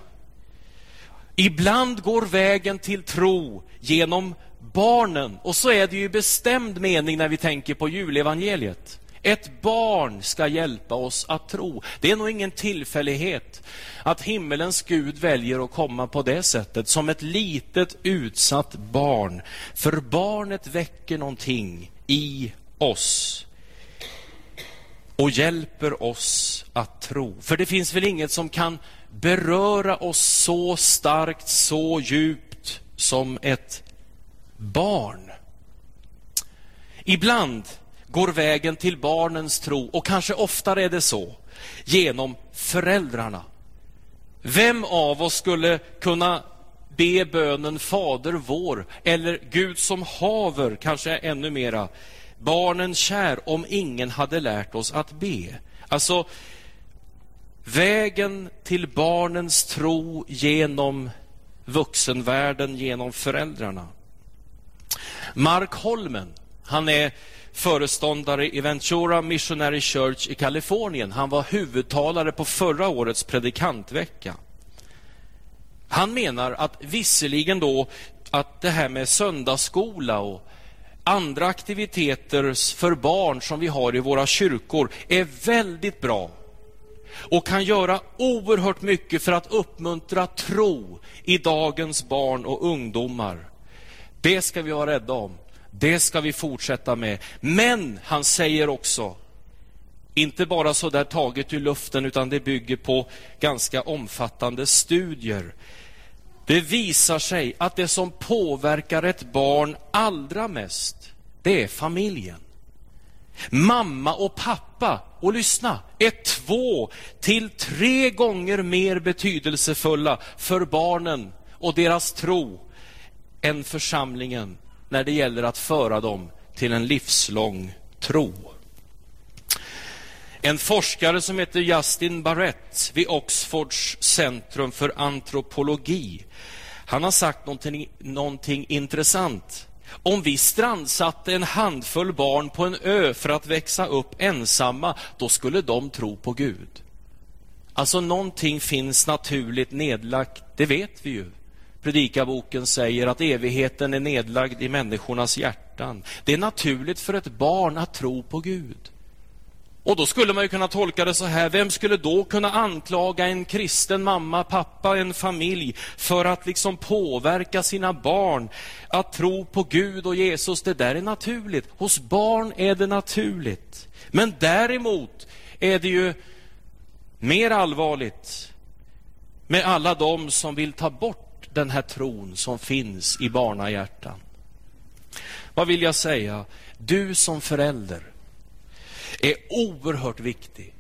Ibland går vägen till tro genom barnen. Och så är det ju i bestämd mening när vi tänker på julevangeliet. Ett barn ska hjälpa oss att tro. Det är nog ingen tillfällighet att himmelens Gud väljer att komma på det sättet, som ett litet utsatt barn. För barnet väcker någonting i oss och hjälper oss att tro. För det finns väl inget som kan beröra oss så starkt, så djupt som ett barn. Ibland går vägen till barnens tro, och kanske oftare är det så, genom föräldrarna. Vem av oss skulle kunna be bönen Fader vår, eller Gud som haver, kanske ännu mera, barnen kär, om ingen hade lärt oss att be? Alltså, vägen till barnens tro genom vuxenvärlden, genom föräldrarna. Mark Holmen, han är föreståndare i Ventura Missionary Church i Kalifornien. Han var huvudtalare på förra årets predikantvecka. Han menar att visserligen då att det här med söndagsskola och andra aktiviteter för barn som vi har i våra kyrkor är väldigt bra och kan göra oerhört mycket för att uppmuntra tro i dagens barn och ungdomar. Det ska vi vara rädda om. Det ska vi fortsätta med. Men han säger också, inte bara så där taget ur luften, utan det bygger på ganska omfattande studier. Det visar sig att det som påverkar ett barn allra mest, det är familjen. Mamma och pappa, och lyssna, är två till tre gånger mer betydelsefulla för barnen och deras tro än församlingen när det gäller att föra dem till en livslång tro. En forskare som heter Justin Barrett vid Oxfords centrum för antropologi, han har sagt någonting, någonting intressant. Om vi strandsatte en handfull barn på en ö för att växa upp ensamma, då skulle de tro på Gud. Alltså någonting finns naturligt nedlagt, det vet vi ju. Predikaboken säger att evigheten är nedlagd i människornas hjärtan. Det är naturligt för ett barn att tro på Gud. Och då skulle man ju kunna tolka det så här, vem skulle då kunna anklaga en kristen mamma, pappa, en familj för att liksom påverka sina barn att tro på Gud och Jesus? Det där är naturligt. Hos barn är det naturligt. Men däremot är det ju mer allvarligt med alla de som vill ta bort den här tron som finns i barnahjärtan. Vad vill jag säga? Du som förälder är oerhört viktig.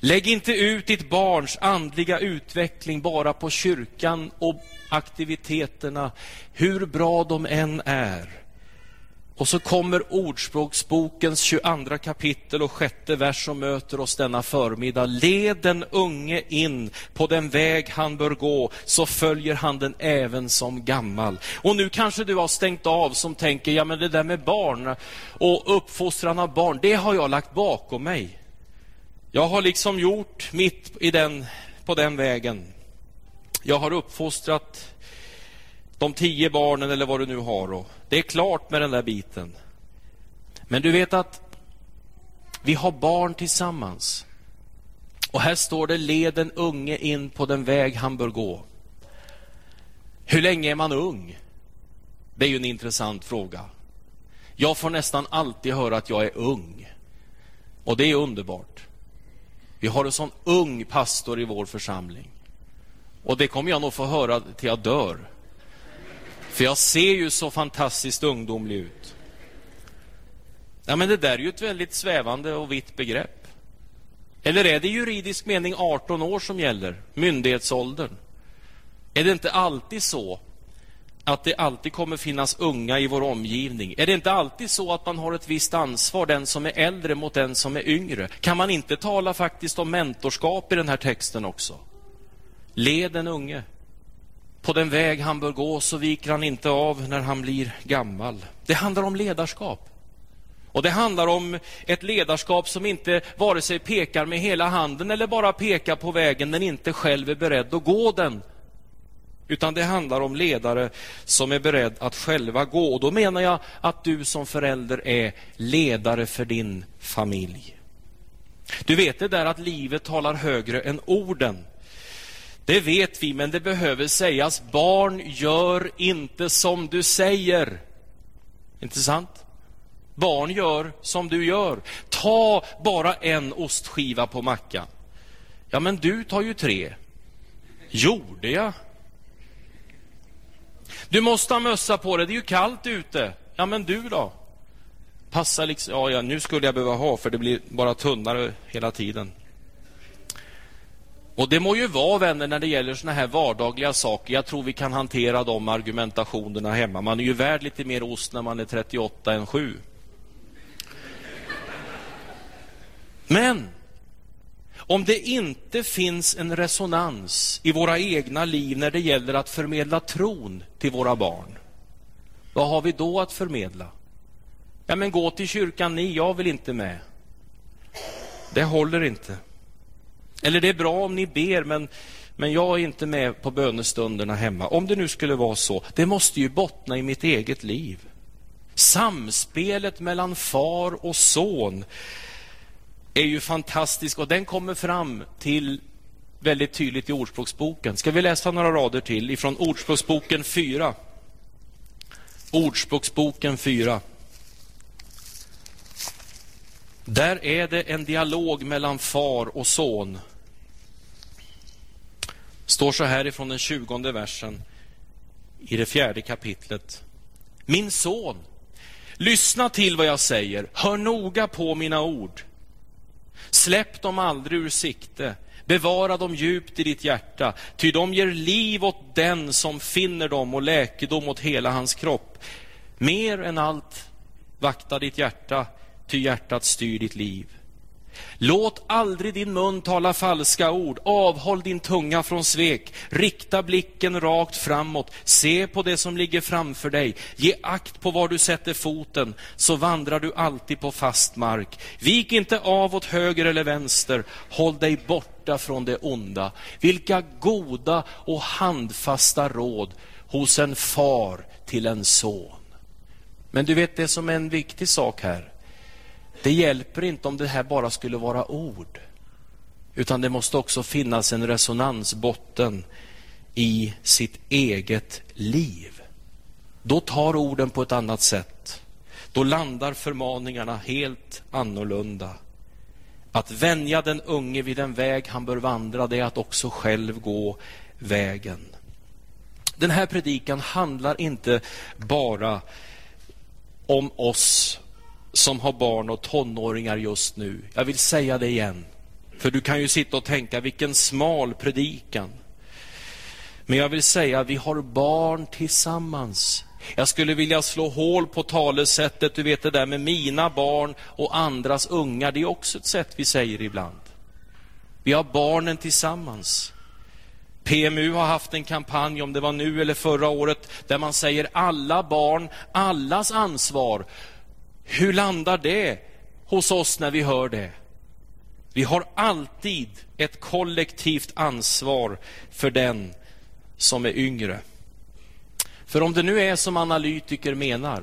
Lägg inte ut ditt barns andliga utveckling bara på kyrkan och aktiviteterna, hur bra de än är. Och så kommer Ordspråksbokens 22 kapitel och sjätte vers och möter oss denna förmiddag. Led den unge in på den väg han bör gå, så följer han den även som gammal. Och nu kanske du har stängt av som tänker, ja men det där med barn och uppfostran av barn, det har jag lagt bakom mig. Jag har liksom gjort mitt i den, på den vägen. Jag har uppfostrat de tio barnen eller vad du nu har. Och det är klart med den där biten. Men du vet att vi har barn tillsammans. Och här står det, led den unge in på den väg han bör gå. Hur länge är man ung? Det är ju en intressant fråga. Jag får nästan alltid höra att jag är ung. Och det är underbart. Vi har en sån ung pastor i vår församling. Och det kommer jag nog få höra till jag dör. För jag ser ju så fantastiskt ungdomlig ut. Ja, men det där är ju ett väldigt svävande och vitt begrepp. Eller är det i juridisk mening 18 år som gäller, myndighetsåldern? Är det inte alltid så att det alltid kommer finnas unga i vår omgivning? Är det inte alltid så att man har ett visst ansvar, den som är äldre mot den som är yngre? Kan man inte tala faktiskt om mentorskap i den här texten också? Led den unge på den väg han bör gå så viker han inte av när han blir gammal. Det handlar om ledarskap. Och det handlar om ett ledarskap som inte vare sig pekar med hela handen eller bara pekar på vägen men inte själv är beredd att gå den. Utan det handlar om ledare som är beredd att själva gå. Och då menar jag att du som förälder är ledare för din familj. Du vet det där att livet talar högre än orden. Det vet vi, men det behöver sägas. Barn gör inte som du säger. Inte sant? Barn gör som du gör. Ta bara en ostskiva på mackan. Ja, men du tar ju tre. Gjorde jag? Du måste ha mössa på dig, det är ju kallt ute. Ja, men du då? Passa liksom, ja, ja, nu skulle jag behöva ha, för det blir bara tunnare hela tiden. Och det må ju vara, vänner, när det gäller såna här vardagliga saker. Jag tror vi kan hantera de argumentationerna hemma. Man är ju värd lite mer ost när man är 38 än 7. Men om det inte finns en resonans i våra egna liv när det gäller att förmedla tron till våra barn, vad har vi då att förmedla? Ja, men gå till kyrkan ni, jag vill inte med. Det håller inte. Eller det är bra om ni ber, men, men jag är inte med på bönestunderna hemma. Om det nu skulle vara så, det måste ju bottna i mitt eget liv. Samspelet mellan far och son är ju fantastiskt och den kommer fram till väldigt tydligt i Ordspråksboken. Ska vi läsa några rader till ifrån Ordspråksboken 4? Ordspråksboken 4. Där är det en dialog mellan far och son står så här ifrån den tjugonde versen i det fjärde kapitlet. Min son, lyssna till vad jag säger, hör noga på mina ord. Släpp dem aldrig ur sikte, bevara dem djupt i ditt hjärta, ty de ger liv åt den som finner dem och läkedom åt hela hans kropp. Mer än allt, vakta ditt hjärta, ty hjärtat styr ditt liv. Låt aldrig din mun tala falska ord, avhåll din tunga från svek, rikta blicken rakt framåt, se på det som ligger framför dig, ge akt på var du sätter foten, så vandrar du alltid på fast mark. Vik inte av åt höger eller vänster, håll dig borta från det onda. Vilka goda och handfasta råd hos en far till en son. Men du vet det som är en viktig sak här, det hjälper inte om det här bara skulle vara ord. Utan det måste också finnas en resonansbotten i sitt eget liv. Då tar orden på ett annat sätt. Då landar förmaningarna helt annorlunda. Att vänja den unge vid den väg han bör vandra, det är att också själv gå vägen. Den här predikan handlar inte bara om oss som har barn och tonåringar just nu. Jag vill säga det igen. För du kan ju sitta och tänka, vilken smal predikan. Men jag vill säga, vi har barn tillsammans. Jag skulle vilja slå hål på talesättet, du vet det där med mina barn och andras ungar. Det är också ett sätt vi säger ibland. Vi har barnen tillsammans. PMU har haft en kampanj, om det var nu eller förra året, där man säger alla barn, allas ansvar. Hur landar det hos oss när vi hör det? Vi har alltid ett kollektivt ansvar för den som är yngre. För om det nu är som analytiker menar,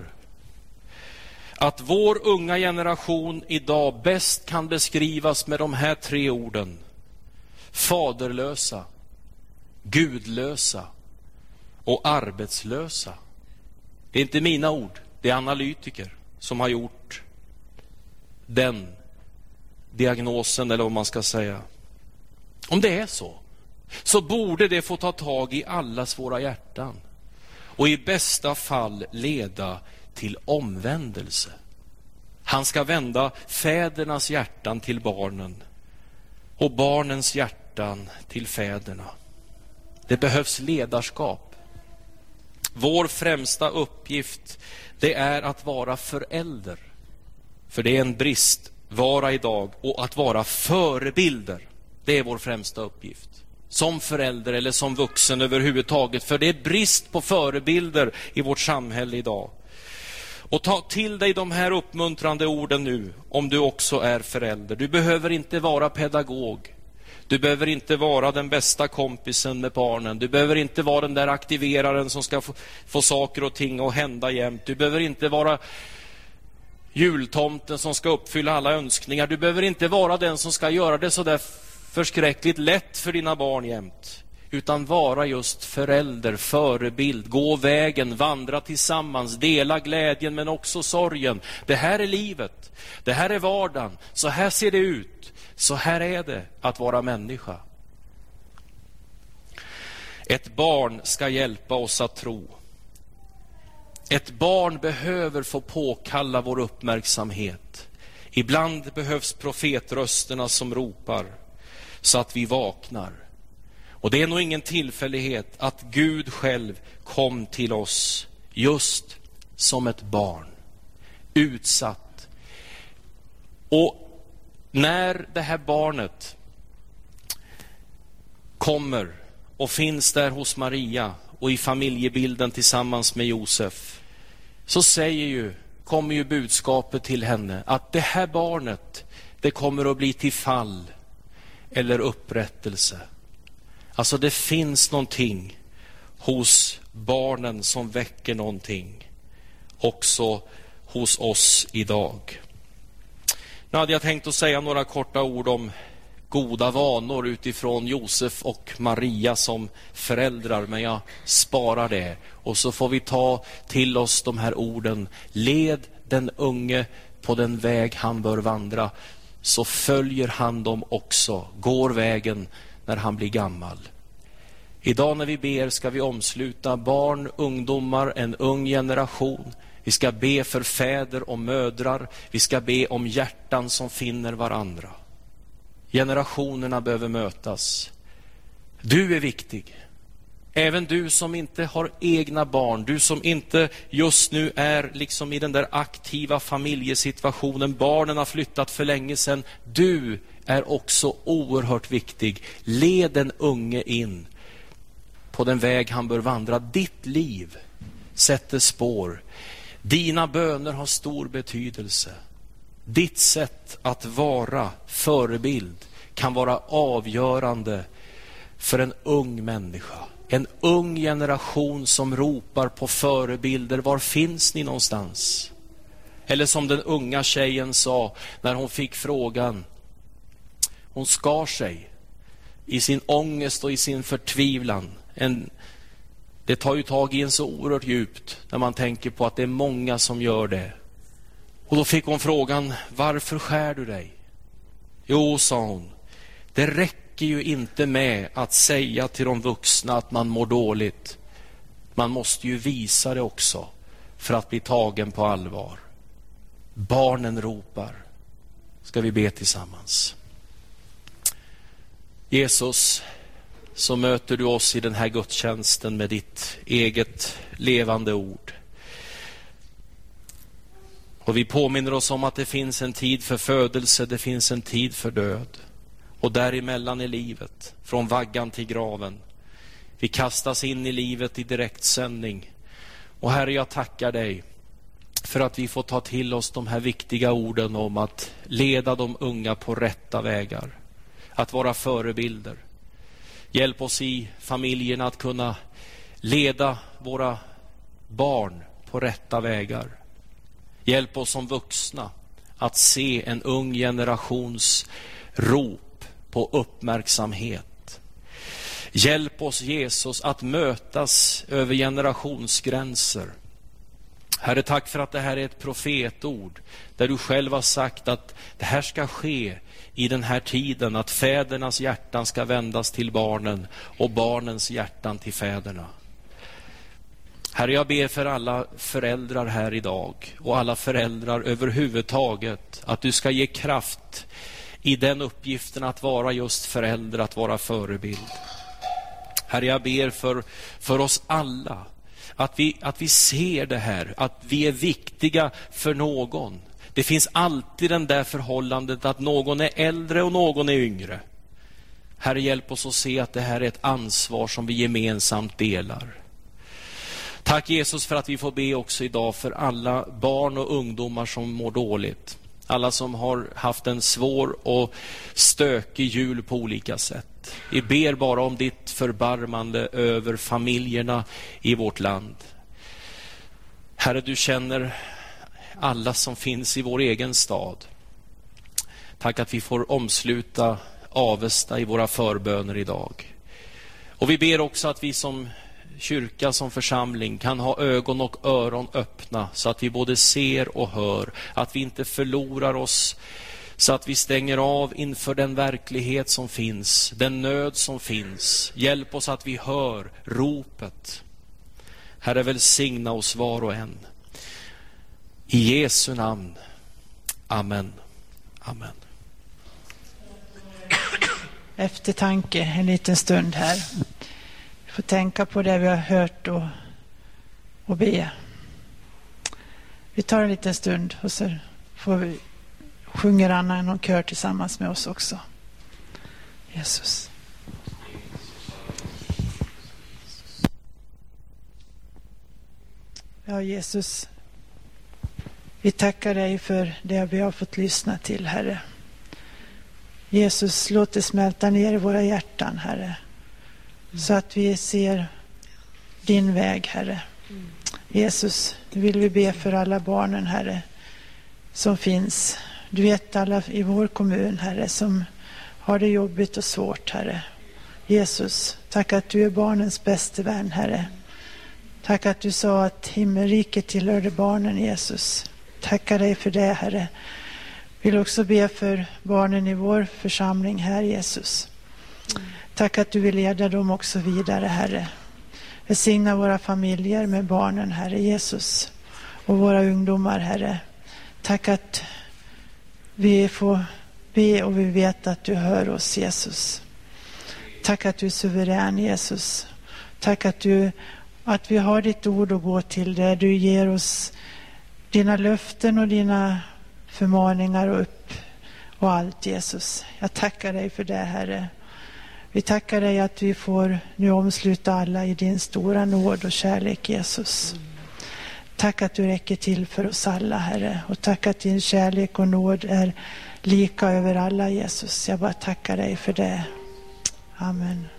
att vår unga generation idag bäst kan beskrivas med de här tre orden. Faderlösa, gudlösa och arbetslösa. Det är inte mina ord, det är analytiker som har gjort den diagnosen, eller vad man ska säga. Om det är så, så borde det få ta tag i allas våra hjärtan och i bästa fall leda till omvändelse. Han ska vända fädernas hjärtan till barnen och barnens hjärtan till fäderna. Det behövs ledarskap. Vår främsta uppgift det är att vara förälder. För det är en bristvara idag. Och att vara förebilder, det är vår främsta uppgift. Som förälder eller som vuxen överhuvudtaget. För det är brist på förebilder i vårt samhälle idag. Och ta till dig de här uppmuntrande orden nu, om du också är förälder. Du behöver inte vara pedagog. Du behöver inte vara den bästa kompisen med barnen. Du behöver inte vara den där aktiveraren som ska få, få saker och ting att hända jämt. Du behöver inte vara jultomten som ska uppfylla alla önskningar. Du behöver inte vara den som ska göra det så där förskräckligt lätt för dina barn jämt. Utan vara just förälder, förebild, gå vägen, vandra tillsammans, dela glädjen men också sorgen. Det här är livet. Det här är vardagen. Så här ser det ut. Så här är det att vara människa. Ett barn ska hjälpa oss att tro. Ett barn behöver få påkalla vår uppmärksamhet. Ibland behövs profetrösterna som ropar så att vi vaknar. Och det är nog ingen tillfällighet att Gud själv kom till oss just som ett barn, utsatt. Och när det här barnet kommer och finns där hos Maria och i familjebilden tillsammans med Josef, så säger ju, kommer ju budskapet till henne att det här barnet, det kommer att bli till fall eller upprättelse. Alltså det finns någonting hos barnen som väcker någonting också hos oss idag. Nu hade jag tänkt att säga några korta ord om goda vanor utifrån Josef och Maria som föräldrar, men jag sparar det. Och så får vi ta till oss de här orden. Led den unge på den väg han bör vandra, så följer han dem också, går vägen när han blir gammal. Idag när vi ber ska vi omsluta barn, ungdomar, en ung generation. Vi ska be för fäder och mödrar. Vi ska be om hjärtan som finner varandra. Generationerna behöver mötas. Du är viktig. Även du som inte har egna barn, du som inte just nu är liksom i den där aktiva familjesituationen, barnen har flyttat för länge sedan. Du är också oerhört viktig. Led den unge in på den väg han bör vandra. Ditt liv sätter spår. Dina böner har stor betydelse. Ditt sätt att vara förebild kan vara avgörande för en ung människa. En ung generation som ropar på förebilder. Var finns ni någonstans? Eller som den unga tjejen sa när hon fick frågan. Hon skar sig i sin ångest och i sin förtvivlan. En, det tar ju tag i en så oerhört djupt när man tänker på att det är många som gör det. Och då fick hon frågan, varför skär du dig? Jo, sa hon, det räcker ju inte med att säga till de vuxna att man mår dåligt. Man måste ju visa det också för att bli tagen på allvar. Barnen ropar. Ska vi be tillsammans? Jesus, så möter du oss i den här gudstjänsten med ditt eget levande ord. Och vi påminner oss om att det finns en tid för födelse, det finns en tid för död. Och däremellan är livet, från vaggan till graven. Vi kastas in i livet i direktsändning. Och Herre, jag tackar dig för att vi får ta till oss de här viktiga orden om att leda de unga på rätta vägar. Att vara förebilder. Hjälp oss i familjerna att kunna leda våra barn på rätta vägar. Hjälp oss som vuxna att se en ung generations rop på uppmärksamhet. Hjälp oss Jesus att mötas över generationsgränser. Herre, tack för att det här är ett profetord där du själv har sagt att det här ska ske i den här tiden, att fädernas hjärtan ska vändas till barnen och barnens hjärtan till fäderna. Herre, jag ber för alla föräldrar här idag och alla föräldrar överhuvudtaget att du ska ge kraft i den uppgiften att vara just förälder, att vara förebild. Herre, jag ber för, för oss alla att vi, att vi ser det här, att vi är viktiga för någon. Det finns alltid det där förhållandet att någon är äldre och någon är yngre. Herre, hjälp oss att se att det här är ett ansvar som vi gemensamt delar. Tack Jesus för att vi får be också idag för alla barn och ungdomar som mår dåligt. Alla som har haft en svår och stökig jul på olika sätt. Vi ber bara om ditt förbarmande över familjerna i vårt land. Herre, du känner alla som finns i vår egen stad. Tack att vi får omsluta Avesta i våra förböner idag. Och vi ber också att vi som kyrka, som församling kan ha ögon och öron öppna så att vi både ser och hör, att vi inte förlorar oss så att vi stänger av inför den verklighet som finns, den nöd som finns. Hjälp oss att vi hör ropet. Herre, välsigna oss var och en. I Jesu namn. Amen. Amen. Eftertanke en liten stund här. Vi får tänka på det vi har hört och, och be. Vi tar en liten stund och så får vi sjunger Anna en kör tillsammans med oss också. Jesus. Ja, Jesus. Vi tackar dig för det vi har fått lyssna till, Herre. Jesus, låt det smälta ner i våra hjärtan, Herre. Så att vi ser din väg, Herre. Jesus, nu vill vi be för alla barnen, Herre, som finns. Du vet alla i vår kommun, Herre, som har det jobbigt och svårt, Herre. Jesus, tack att du är barnens bäste vän, Herre. Tack att du sa att himmelriket tillhörde barnen, Jesus. Tackar dig för det, Herre. Vill också be för barnen i vår församling här, Jesus. Tack att du vill leda dem också vidare, Herre. Välsigna våra familjer med barnen, Herre Jesus. Och våra ungdomar, Herre. Tack att vi får be och vi vet att du hör oss, Jesus. Tack att du är suverän, Jesus. Tack att, du, att vi har ditt ord att gå till där du ger oss dina löften och dina förmaningar och upp och allt, Jesus. Jag tackar dig för det, Herre. Vi tackar dig att vi får nu omsluta alla i din stora nåd och kärlek, Jesus. Tack att du räcker till för oss alla, Herre. Och tack att din kärlek och nåd är lika över alla, Jesus. Jag bara tackar dig för det. Amen.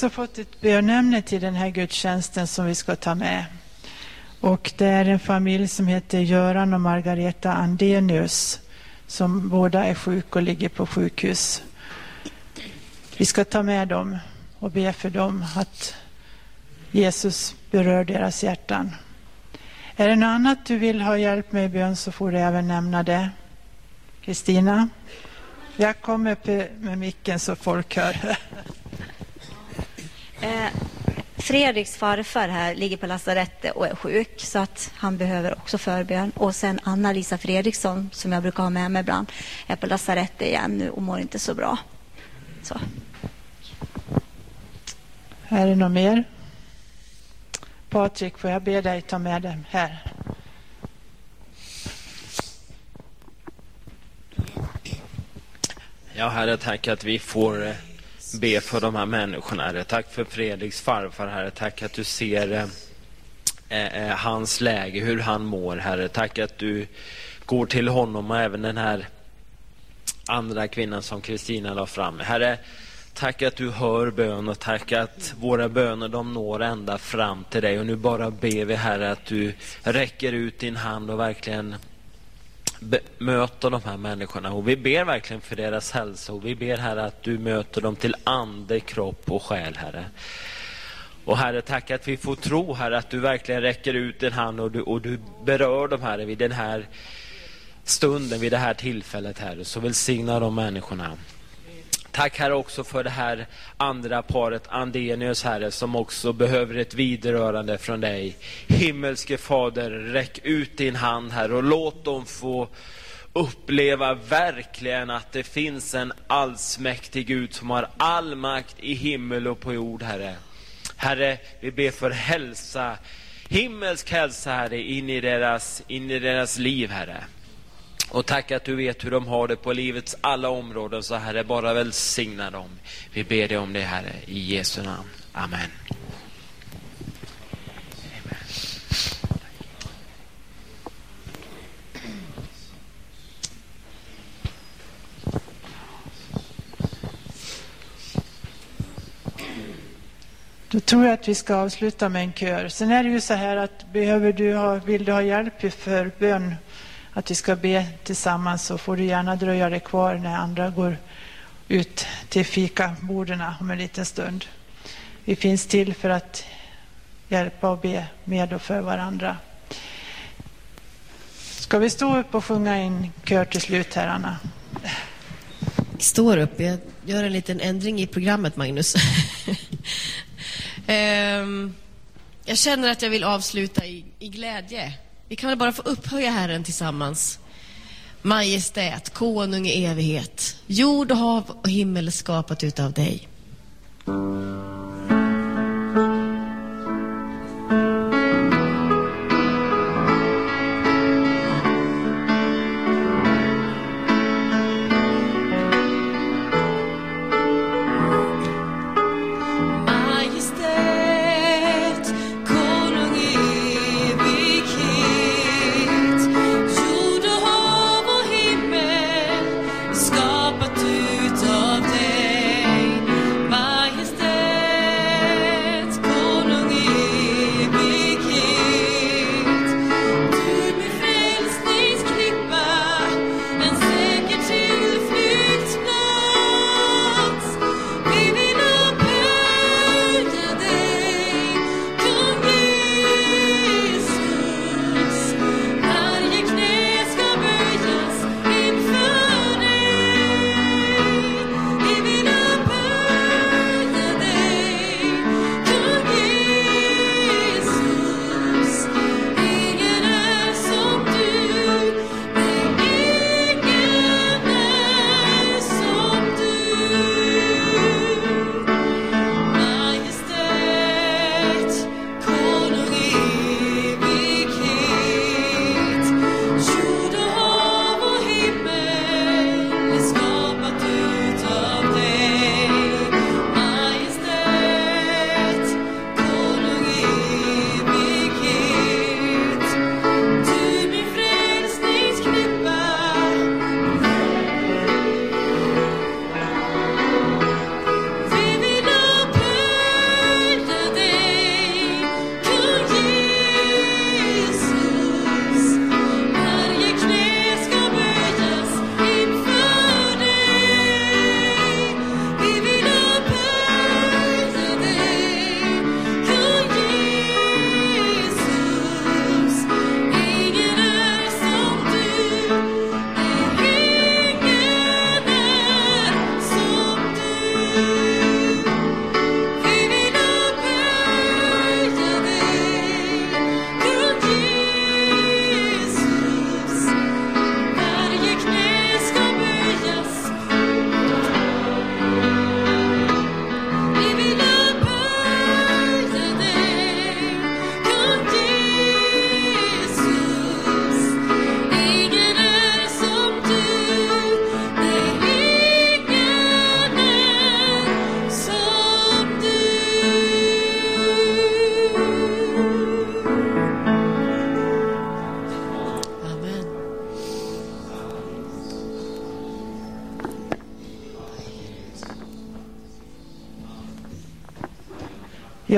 Också fått ett bönämne till den här gudstjänsten som vi ska ta med. Och det är en familj som heter Göran och Margareta Andenius som båda är sjuka och ligger på sjukhus. Vi ska ta med dem och be för dem att Jesus berör deras hjärtan. Är det något annat du vill ha hjälp med i bön så får du även nämna det. Kristina? Jag kommer med micken så folk hör. Eh, Fredriks farfar här ligger på lasarettet och är sjuk så att han behöver också förbön. Och sen Anna-Lisa Fredriksson som jag brukar ha med mig ibland är på lasarettet igen nu och mår inte så bra. Så. Är det något mer? Patrik, får jag be dig ta med dem här? Ja, Herre, tack att vi får eh, be för de här människorna, Herre. Tack för Fredriks farfar, Herre. Tack att du ser eh, eh, eh, hans läge, hur han mår, Herre. Tack att du går till honom och även den här andra kvinnan som Kristina la fram. Herre, tack att du hör bön och tack att våra böner de når ända fram till dig. Och nu bara ber vi, Herre, att du räcker ut din hand och verkligen möter de här människorna. Och vi ber verkligen för deras hälsa och vi ber Herre att du möter dem till ande, kropp och själ, Herre. Och Herre, tack att vi får tro, Herre, att du verkligen räcker ut din hand och du, och du berör dem, Herre, vid den här stunden, vid det här tillfället, Herre. Så välsigna de människorna. Tack Herre också för det här andra paret, Andenius Herre, som också behöver ett vidrörande från dig. Himmelske Fader, räck ut din hand här och låt dem få uppleva verkligen att det finns en allsmäktig Gud som har all makt i himmel och på jord, Herre. Herre, vi ber för hälsa, himmelsk hälsa, Herre, in i deras, in i deras liv, Herre. Och tack att du vet hur de har det på livets alla områden. Så Herre, bara välsigna dem. Vi ber dig om det Herre, i Jesu namn. Amen. Då tror jag att vi ska avsluta med en kör. Sen är det ju så här att behöver du ha, vill du ha hjälp för bön att vi ska be tillsammans så får du gärna dröja dig kvar när andra går ut till fikaborden om en liten stund. Vi finns till för att hjälpa och be med och för varandra. Ska vi stå upp och sjunga en kör till slut här, Anna? Står upp. Jag gör en liten ändring i programmet, Magnus. um, jag känner att jag vill avsluta i, i glädje. Vi kan väl bara få upphöja Herren tillsammans. Majestät, konung i evighet. Jord och hav och himmel skapat utav dig.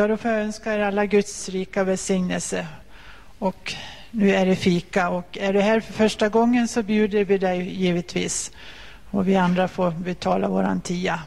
Ja, då får jag önska er alla Guds rika välsignelse. Och nu är det fika och är du här för första gången så bjuder vi dig givetvis. Och vi andra får betala våran tia.